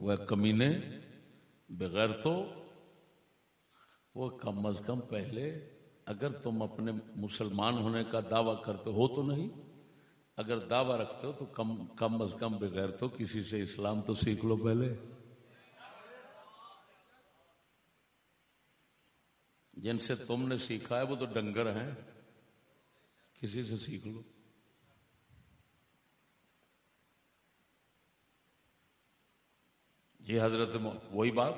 Speaker 1: وہ کمینے بغیر تو، وہ کم از کم پہلے اگر تم اپنے مسلمان ہونے کا دعوی کرتے ہو تو نہیں، اگر دعوی رکھتے ہو تو کم کم از کم بغیر تو کسی سے اسلام تو سیکھ لو پہلے۔ جن سے تم نے سیکھا ہے وہ تو ڈنگر ہیں۔ کسی سے سیکھ لو۔ یہ حضرت وہی بات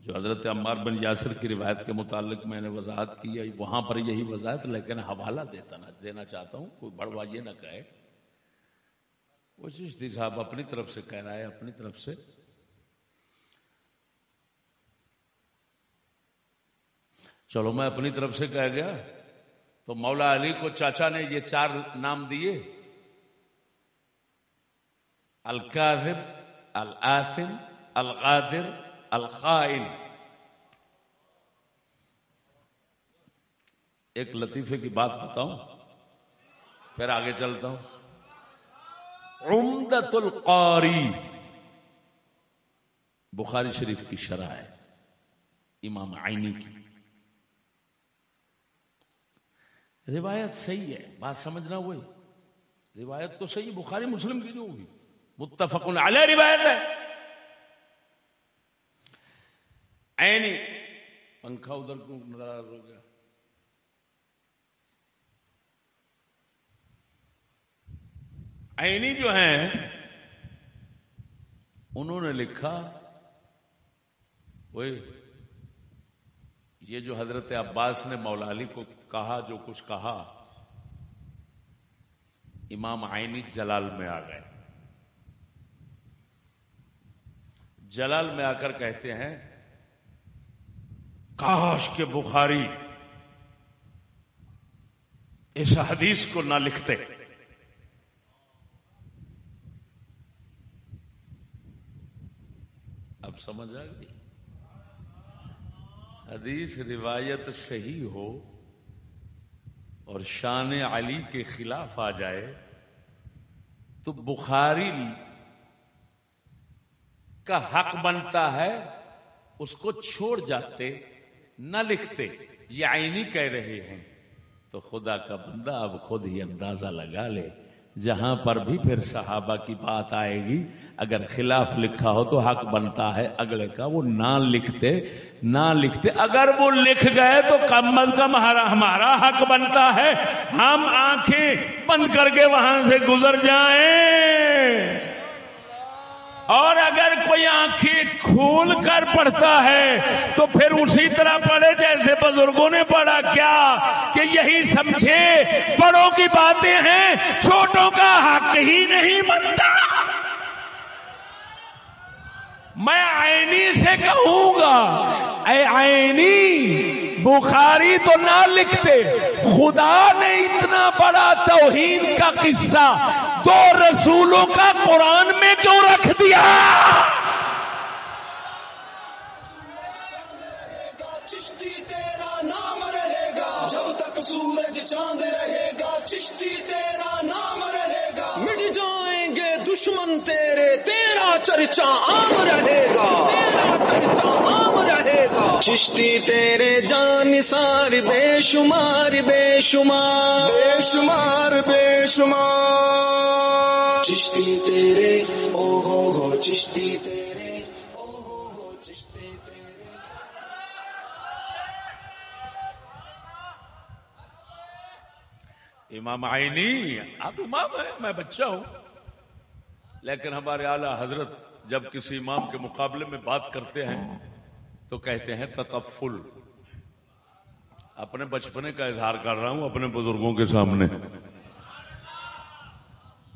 Speaker 1: جو حضرت عمار بن یاسر کی روایت کے متعلق میں نے وضاحت کی ہے۔ وہاں پر یہی وضاحت، لیکن حوالہ دیتا نہ، دینا چاہتا ہوں، کوئی بڑوا یہ نہ کہے۔ وہ چشتی صاحب اپنی طرف سے کہہ رہا ہے، اپنی طرف سے۔ چلو میں اپنی طرف سے کہہ گیا۔ تو مولا علی کو چاچا نے یہ چار نام دیے۔ القاذب الآثم القادر، الخائن۔ ایک لطیفے کی بات بتاؤں، پھر آگے چلتا ہوں۔ عمدت القاری، بخاری شریف کی شرح ہے، امام آئینی کی۔ روایت صحیح ہے، بات سمجھنا وہی روایت تو صحیح، بخاری مسلم کی جو ہوگی۔ متفق علیہ روایت ہے۔ اینی، پنکھا ادھر کو ناراض ہو گیا؟ اینی جو ہیں، انہوں نے لکھا وہ یہ جو حضرت عباس نے مولا علی کو کہا جو کچھ کہا، امام آئینی جلال میں آ گئے۔ جلال میں آ کر کہتے ہیں، کاش کے بخاری اس حدیث کو نہ لکھتے۔ اب سمجھ آ گئی؟ حدیث روایت صحیح ہو اور شان علی کے خلاف آ جائے تو بخاری کا حق بنتا ہے، اس کو چھوڑ جاتے، نہ لکھتے۔ یہ آئینی کہہ رہے ہیں۔ تو خدا کا بندہ اب خود ہی اندازہ لگا لے۔ جہاں پر بھی پھر صحابہ کی بات آئے گی، اگر خلاف لکھا ہو تو حق بنتا ہے، اگلے کا وہ نہ لکھتے نہ لکھتے، اگر وہ لکھ گئے تو کم از کم ہمارا حق بنتا ہے۔ ہم آنکھیں بند کر کے وہاں سے گزر جائیں۔ اور اگر کوئی آنکھیں کھول کر پڑھتا ہے تو پھر اسی طرح پڑھے جیسے بزرگوں نے پڑھا کیا کہ یہی سمجھے، بڑوں کی باتیں ہیں، چھوٹوں کا حق ہی نہیں بنتا۔ میں آئینی سے کہوں گا، اے آئینی بخاری تو نہ لکھتے۔ خدا نے اتنا بڑا توہین کا قصہ دو رسولوں کا قرآن میں کیوں رکھ دیا؟
Speaker 3: چاند رہے گا، چشتی تیرا نام رہے گا۔ مٹ جائیں گے دشمن تیرے تیرا چرچا عام رہے گا۔ تیرا چرچا عام رہے گا۔ چشتی تیرے جان سار بے شمار بے شمار۔ بے شمار بے شمار۔ چشتی تیرے او ہو ہو چشتی تیرے او ہو ہو چشتی تیرے۔
Speaker 1: امام آئینی آپ امام ہیں میں بچہ ہوں۔ لیکن ہمارے اعلی حضرت جب کسی امام کے مقابلے میں بات کرتے ہیں تو کہتے ہیں تطفل۔ اپنے بچپنے کا اظہار کر رہا ہوں اپنے بزرگوں کے سامنے۔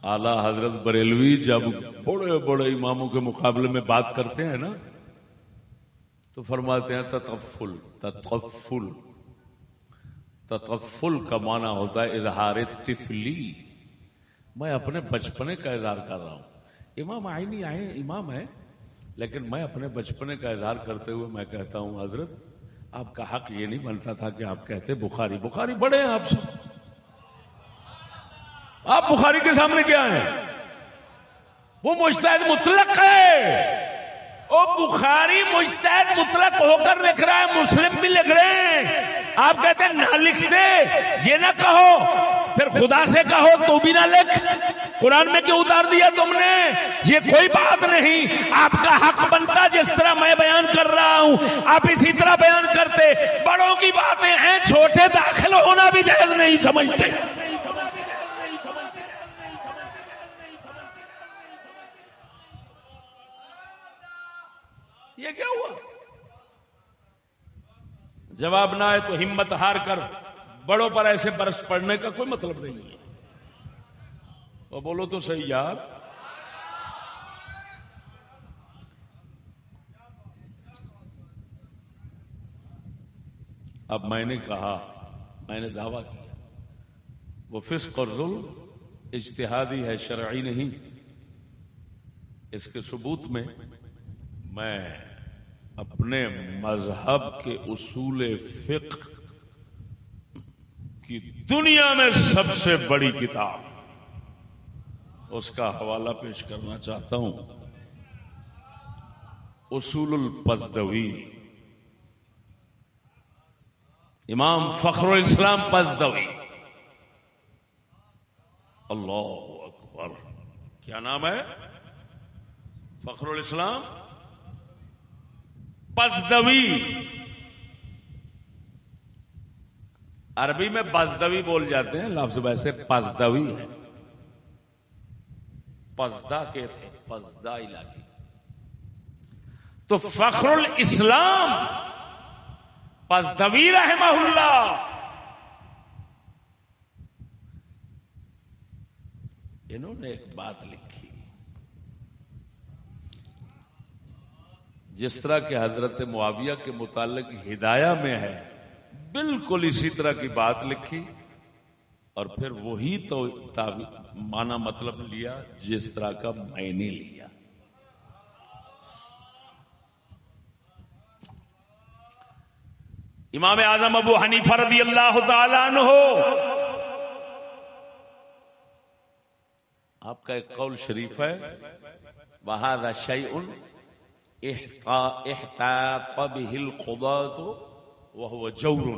Speaker 1: اعلی حضرت بریلوی جب بڑے بڑے اماموں کے مقابلے میں بات کرتے ہیں نا، تو فرماتے ہیں تطفل تطفل۔ تطفل کا معنی ہوتا ہے اظہار تفلی میں اپنے بچپنے کا اظہار کر رہا ہوں۔ امام آئینی آئے، امام ہے لیکن میں اپنے بچپنے کا اظہار کرتے ہوئے میں کہتا ہوں، حضرت، آپ کا حق یہ نہیں بنتا تھا کہ آپ کہتے بخاری بخاری بڑے ہیں آپ سے آپ بخاری کے سامنے کیا ہیں؟ وہ مشتحد مطلق ہے۔ وہ بخاری مشتحد مطلق ہو کر لکھ رہا ہے، مسلم بھی لکھ رہے ہیں۔ آپ کہتے ہیں نہ لکھ دے، یہ نہ کہو۔ پھر خدا سے کہو، تو بھی نہ لکھ۔ قرآن میں کیوں اتار دیا تم نے؟ یہ کوئی بات نہیں۔ آپ کا حق بنتا جس طرح میں بیان کر رہا ہوں۔ آپ اسی طرح بیان کرتے۔ بڑوں کی باتیں ہیں، چھوٹے داخل ہونا بھی جائز نہیں سمجھتے۔ یہ کیا ہوا؟ جواب نہ آئے تو ہمت ہار کر۔ بڑوں پر ایسے برس پڑنے کا کوئی مطلب نہیں ہے۔ وہ بولو تو صحیح یار اب میں نے کہا، میں نے دعویٰ کیا۔ وہ فسق اور ظلم اجتہادی ہے، شرعی نہیں۔ اس کے ثبوت میں میں اپنے مذہب کے اصول فقہ کی دنیا میں سب سے بڑی کتاب۔ اس کا حوالہ پیش کرنا چاہتا ہوں۔ اصول الپزدوی۔ امام فخر الاسلام پزدوی۔ اللہ اکبر۔ کیا نام ہے؟ فخر الاسلام۔ پزدوی۔ عربی میں بزدوی بول جاتے ہیں، لفظ ویسے پزدوی ہے۔ پزدا کے تھے پزدا علاقے۔ تو فخر الاسلام، پزدوی رحمہ اللہ۔ انہوں نے ایک بات لکھی۔ جس طرح کے حضرت معاویہ کے متعلق ہدایہ میں ہے بالکل اسی طرح کی بات لکھی اور پھر وہی تو مانا مطلب لیا جس طرح کا میں نے لیا۔ امام اعظم ابو حنیفہ رضی اللہ تعالیٰ عنہ۔ آپ کا ایک قول شریف ہے۔ بہاد شعی احتاط به القضاة وہ جور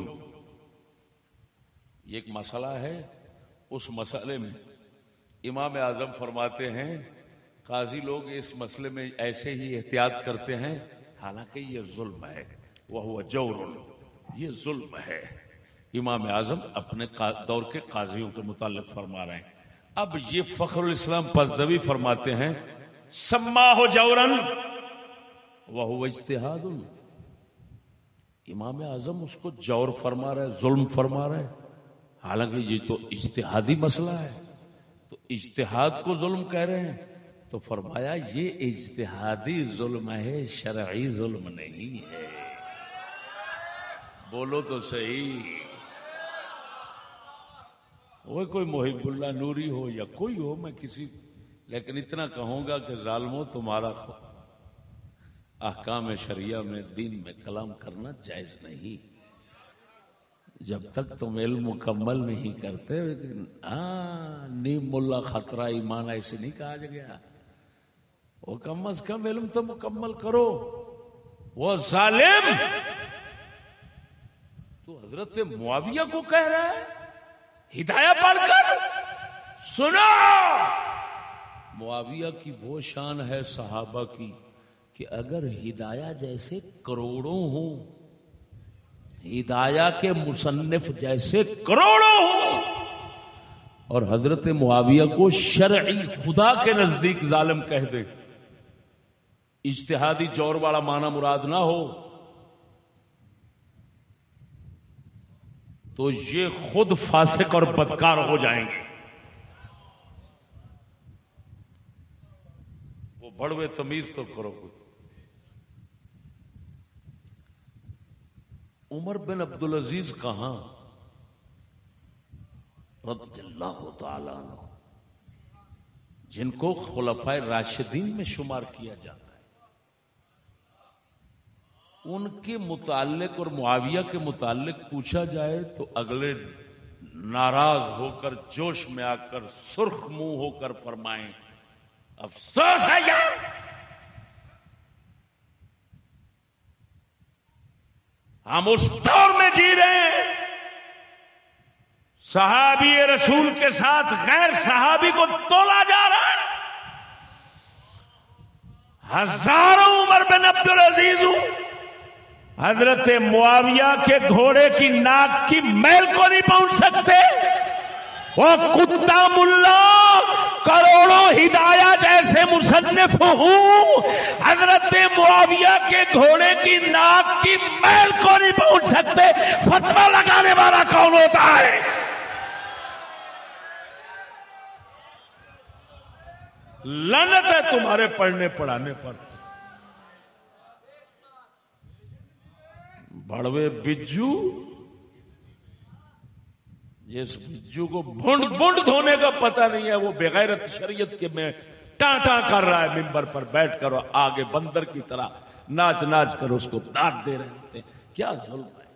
Speaker 1: یہ ایک مسئلہ ہے، اس مسئلے میں امام اعظم فرماتے ہیں، قاضی لوگ اس مسئلے میں ایسے ہی احتیاط کرتے ہیں، حالانکہ یہ ظلم ہے وہ جور یہ ظلم ہے۔ امام اعظم اپنے دور کے قاضیوں کے متعلق فرما رہے ہیں۔ اب یہ فخر الاسلام پزدوی فرماتے ہیں سما ہو جورن وہ اجتہاد. امام اعظم اس کو جور فرما رہے ظلم فرما رہے حالانکہ یہ تو اجتہادی مسئلہ ہے۔ تو اجتہاد کو ظلم کہہ رہے ہیں۔ تو فرمایا، یہ اجتہادی ظلم ہے، شرعی ظلم نہیں ہے۔ بولو تو صحیح۔ وہ کوئی محب اللہ نوری ہو یا کوئی ہو، میں کسی، لیکن اتنا کہوں گا کہ ظالموں تمہارا احکام شریعہ میں دین میں کلام کرنا جائز نہیں۔ جب تک تم علم مکمل نہیں کرتے ہاں نیم ملا خطرہ، ایمان، ایسے نہیں کہا گیا وہ کم از کم علم تو مکمل کرو۔ وہ ظالم! تو حضرت معاویہ کو کہہ رہا ہے؟ ہدایہ پڑھ کر سنا معاویہ کی وہ شان ہے صحابہ کی۔ کہ اگر ہدایہ جیسے کروڑوں ہوں، ہدایہ کے مصنف جیسے کروڑوں ہوں، اور حضرت معاویہ کو شرعی خدا کے نزدیک ظالم کہہ دے، اجتہادی جور والا مانا مراد نہ ہو، تو یہ خود فاسق اور بدکار ہو جائیں گے۔ وہ بڑوے تمیز تو کرو عمر بن عبد العزیز کہاں؟ رضی اللہ تعالی عنہ۔ جن کو خلفائے راشدین میں شمار کیا جاتا ہے۔ ان کے متعلق اور معاویہ کے متعلق پوچھا جائے تو اگلے ناراض ہو کر جوش میں آ کر سرخ منہ ہو کر فرمائیں، افسوس ہے یار! ہم اس دور میں جی رہے ہیں۔ صحابی رسول کے ساتھ غیر صحابی کو تولا جا رہا ہے۔ ہزاروں عمر بن عبد العزیز ہوں۔ حضرت معاویہ کے گھوڑے کی ناک کی میل کو نہیں پہنچ سکتے۔ وہ کتا ملا۔ کروڑوں ہدایہ جیسے مصنف ہوں، حضرت معاویہ کے گھوڑے کی ناک کی میل کو نہیں پہنچ سکتے فتوا لگانے والا کون ہوتا ہے؟ لنت ہے تمہارے پڑھنے، پڑھانے پر۔ بڑوے بجو جس بجو کو بھنڈ بھنڈ دھونے کا پتہ نہیں ہے، وہ بغیرت شریعت کے میں ٹانٹا کر رہا ہے ممبر پر بیٹھ کر آگے بندر کی طرح ناچ ناچ کر اس کو داغ دے رہے ہوتے ہیں۔ کیا ظلم ہے؟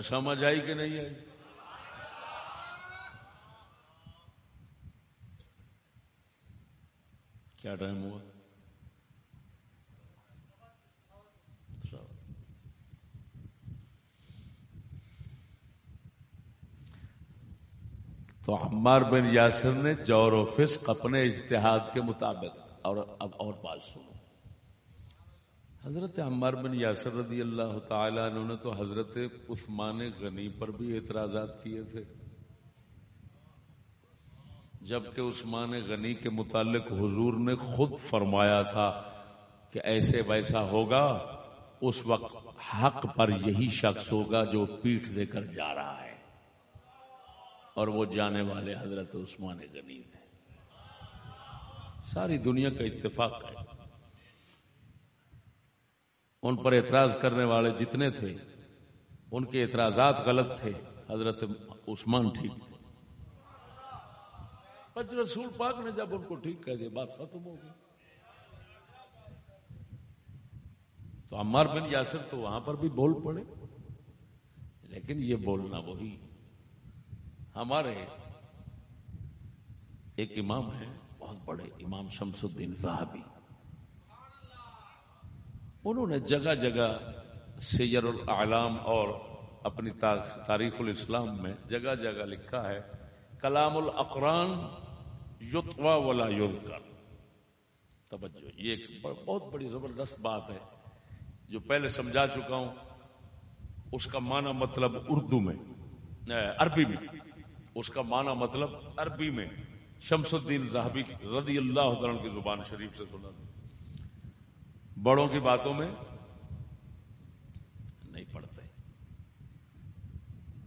Speaker 1: سمجھ آئی کہ نہیں آئی؟ کیا ٹائم ہوا؟ اچھا۔ تو عمار بن یاسر نے جور و فسق اپنے اجتہاد کے مطابق، اور اب اور بات سنو۔ حضرت عمار بن یاسر رضی اللہ تعالی عنہ نے تو حضرت عثمان غنی پر بھی اعتراضات کیے تھے۔ جبکہ عثمان غنی کے متعلق حضور نے خود فرمایا تھا کہ ایسے ویسا ہوگا، اس وقت حق پر یہی شخص ہوگا جو پیٹھ دے کر جا رہا ہے۔ اور وہ جانے والے حضرت عثمان غنی تھے۔ ساری دنیا کا اتفاق ہے۔ ان پر اعتراض کرنے والے جتنے تھے، ان کے اعتراضات غلط تھے۔ حضرت عثمان ٹھیک تھے۔ بس رسول پاک نے جب ان کو ٹھیک کہہ دیا، بات ختم ہو گئی۔ تو عمار بن یاسر تو وہاں پر بھی بول پڑے۔ لیکن یہ بولنا وہی۔ ہمارے ایک امام ہے بہت بڑے، امام شمس الدین صاحبی۔ انہوں نے جگہ جگہ سیر الاعلام اور اپنی تاریخ الاسلام میں جگہ جگہ لکھا ہے، کلام الاقران یتوا ولا یذکر۔ توجہ، یہ ایک بہت بڑی زبردست بات ہے، جو پہلے سمجھا چکا ہوں، اس کا معنی مطلب اردو میں عربی میں۔ اس کا معنی مطلب عربی میں، شمس الدین زہبی رضی اللہ عنہ کی زبان شریف سے سنا بڑوں کی باتوں میں نہیں پڑھتے۔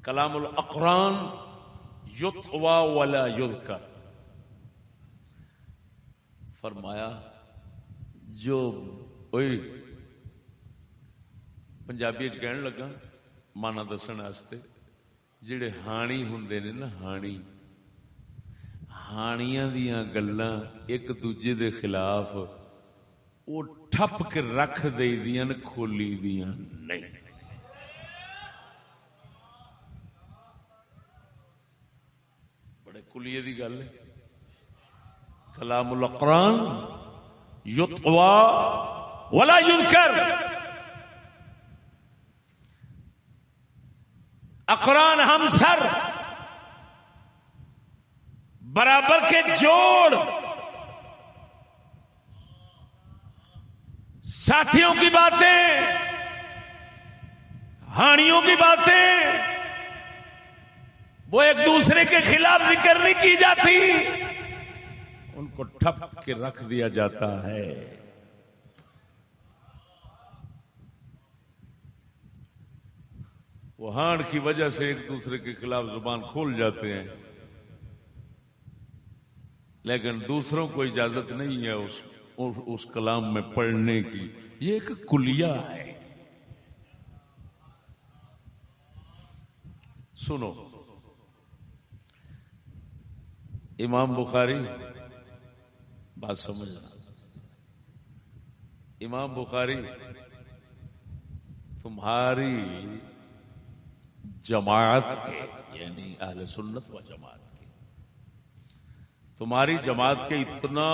Speaker 1: کلام الاقران یت ولا یوز فرمایا، جو کوئی پنجابی کہنے لگا مانا دسن واسطے، جڑے ہانی ہوں نے نا، ہانی۔ ہانیاں دیا گلا ایک دوجے دے خلاف وہ ٹھپ کے رکھ دے دیا کھولی دیا نہیں۔ بڑے کلیے دی گل ہے۔ کلام الاقران یتوا ولا یذکر اقران ہم سر۔ برابر کے جوڑ۔ ساتھیوں کی باتیں، ہانیوں کی باتیں، وہ ایک دوسرے کے خلاف ذکر نہیں کی جاتی۔ ان کو ٹھپ کے رکھ دیا جاتا ہے۔ وہ ہان کی وجہ سے ایک دوسرے کے خلاف زبان کھول جاتے ہیں۔ لیکن دوسروں کو اجازت نہیں ہے اس اس کلام میں پڑھنے کی۔ یہ ایک کلیا ہے۔ سنو۔ امام بخاری بات سمجھنا۔ امام بخاری، تمہاری جماعت کے یعنی اہل سنت و جماعت کے۔ تمہاری جماعت کے اتنا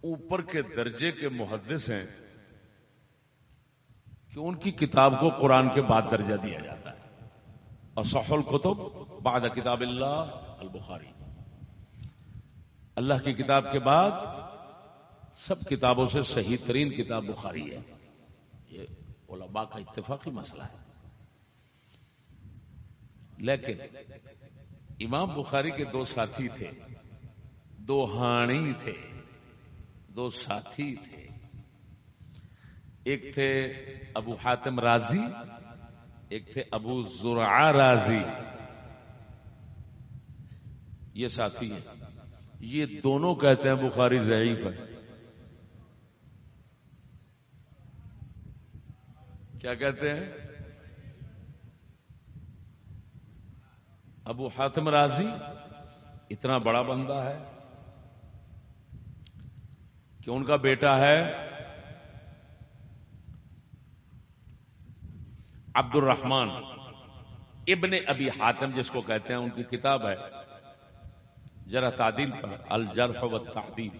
Speaker 1: اوپر کے درجے کے محدث ہیں کہ ان کی کتاب کو قرآن کے بعد درجہ دیا جاتا ہے۔ اور سفل کتب بعد کتاب اللہ البخاری۔ اللہ کی کتاب کے بعد سب کتابوں سے صحیح ترین کتاب بخاری ہے۔ یہ علماء کا اتفاقی مسئلہ ہے۔ لیکن امام بخاری کے دو ساتھی تھے، دو ہانی تھے، دو ساتھی تھے۔ ایک تھے ابو حاتم راضی، ایک تھے ابو زرع راضی۔ یہ ساتھی ہیں۔ یہ دونوں کہتے ہیں بخاری ضعیف ہے۔ کیا کہتے ہیں؟ ابو حاتم راضی اتنا بڑا بندہ ہے کہ ان کا بیٹا ہے عبد الرحمان ابن ابی حاتم جس کو کہتے ہیں، ان کی کتاب ہے۔ جرا تعدیل پر، الجرح و تعدیل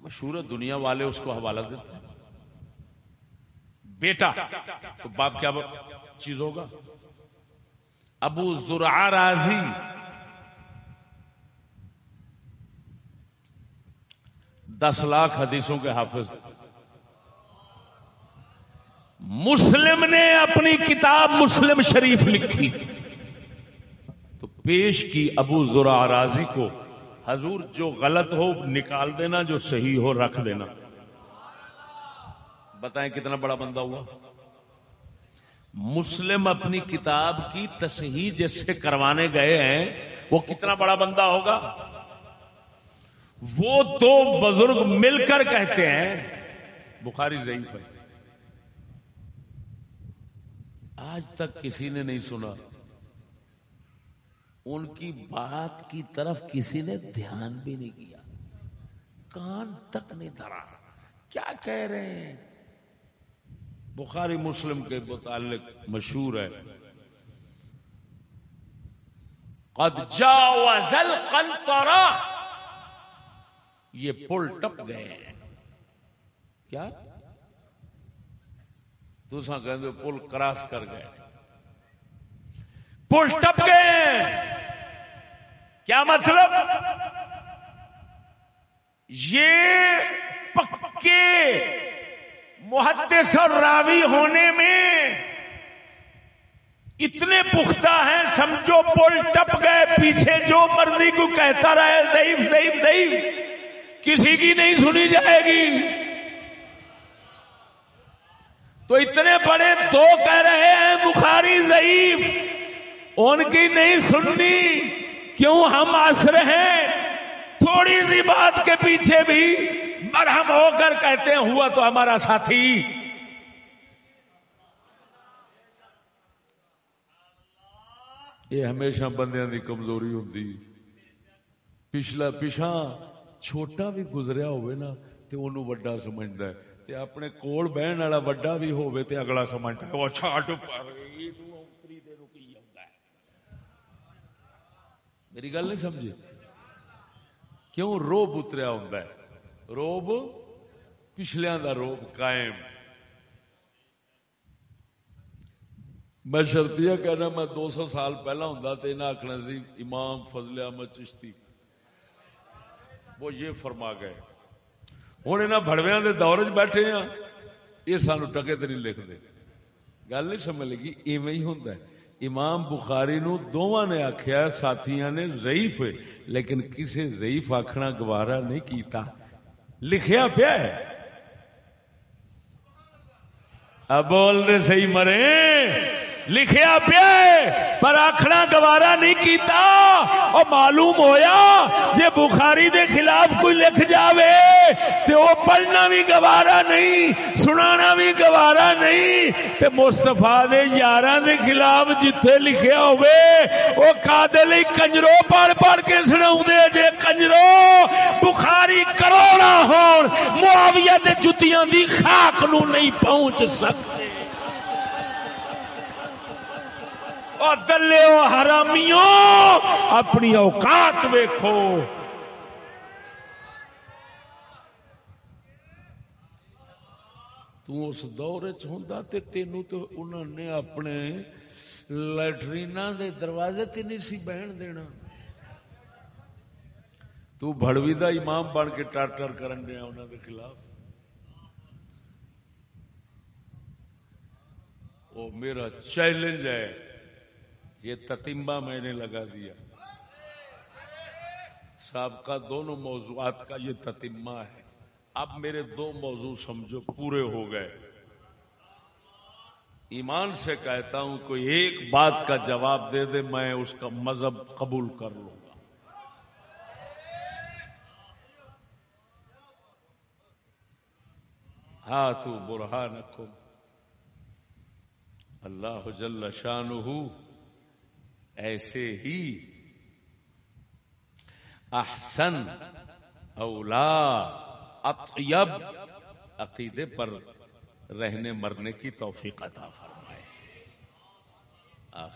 Speaker 1: مشہور دنیا والے اس کو حوالہ دیتے ہیں۔ بیٹا، تو باپ کیا چیز ہوگا؟ ابو زرع راضی۔ دس لاکھ حدیثوں کے حافظ۔ مسلم نے اپنی کتاب مسلم شریف لکھی۔ پیش کی ابو ذرا راضی کو، حضور جو غلط ہو نکال دینا، جو صحیح ہو رکھ دینا۔ بتائیں کتنا بڑا بندہ ہوا؟ مسلم اپنی کتاب کی تصحیح جس سے کروانے گئے ہیں، وہ کتنا بڑا بندہ ہوگا؟ وہ دو بزرگ مل کر کہتے ہیں، بخاری ضعیف ہے۔ آج تک کسی نے نہیں سنا۔ ان کی بات کی طرف کسی نے دھیان بھی نہیں کیا۔ کان تک نہیں دھرا۔ کیا کہہ رہے ہیں؟ بخاری مسلم کے متعلق مشہور ہے۔ قد جاوز القنطرہ۔ یہ پل ٹپ گئے ہیں۔ کیا؟ دوسرا کہ پل کراس کر گئے۔ پل ٹپ گئے ہیں کیا مطلب؟ یہ پکے محدث اور راوی ہونے میں اتنے پختہ ہیں، سمجھو، پل ٹپ گئے، پیچھے جو مرضی کو کہتا رہے، ضعیف ضعیف ضعیف، کسی کی نہیں سنی جائے گی۔ تو اتنے بڑے دو کہہ رہے ہیں، بخاری ضعیف۔ ان کی نہیں سننی۔ کیوں ہم آسر ہیں؟ تھوڑی سی بات کے پیچھے بھی برہم ہو کر کہتے ہیں، ہوا تو ہمارا ساتھی۔ یہ ہمیشہ بندیاں دی کمزوری ہوتی پچھلا پیچھا چھوٹا بھی گزریا ہوئے نا، تے انہوں وڈا سمجھدا ہے۔ تے اپنے کول بہن والا وڈا بھی ہوئے تے اگلا سمجھتا ہے، وہ چھاٹ پر۔ میری گل نہیں سمجھے کیوں روب اتریا ہوتا ہے؟ روب پچھلیاں دا روب قائم۔ میں شرطیہ کہنا میں دو سو سال پہلا ہوں تو انہیں آخنا سی، امام فضل احمد چشتی۔ وہ یہ فرما گئے۔ ہوں یہاں بڑویا کے دور چ بیٹھے ہاں یہ سانو ٹکے تو نہیں لکھتے گل نہیں سمجھ لگی، ایویں ہی ہوں امام بخاری نو دونوں نے آخیا ساتھیاں نے ضعیف لیکن کسے ضعیف آخنا گوارا نہیں کیتا۔ لکھیا پیا ہے۔ اب بول دے صحیح مرے۔ لکھیا پیا پر آخنا گوارا نہیں کیتا اور معلوم ہویا، جے بخاری دے خلاف کوئی لکھ جاوے، تے وہ پڑھنا بھی گوارا نہیں، سنانا بھی گوارا نہیں، تے مستفا دے یار دے خلاف جتھے لکھیا ہوئے وہ کادے لئی کنجرو پڑھ پڑھ کے سنا دے جے کنجرو بخاری کروڑا ہون، معاویہ دے جتیاں دی خاک نو نہیں پہنچ سکتے اور دلے او حرامیوں اپنی اوقات ویکھو۔ تو اس دور چ تے تینوں تو انہوں نے اپنے لٹرین دے دروازے تے نہیں سی بہن دینا۔ تو بڑوی دا امام بن کے ٹر ٹر کرن دیا انہوں دے خلاف۔ وہ میرا چیلنج ہے۔ یہ تتمبا میں نے لگا دیا۔ سابقہ دونوں موضوعات کا یہ تتمہ ہے۔ اب میرے دو موضوع سمجھو، پورے ہو گئے۔ ایمان سے کہتا ہوں، کوئی ایک بات کا جواب دے دے، میں اس کا مذہب قبول کر لوں گا۔ ہاں تو برہان اللہ جل شان ایسے ہی احسن اولا اطیب عقیدے پر رہنے مرنے کی توفیق عطا فرمائے۔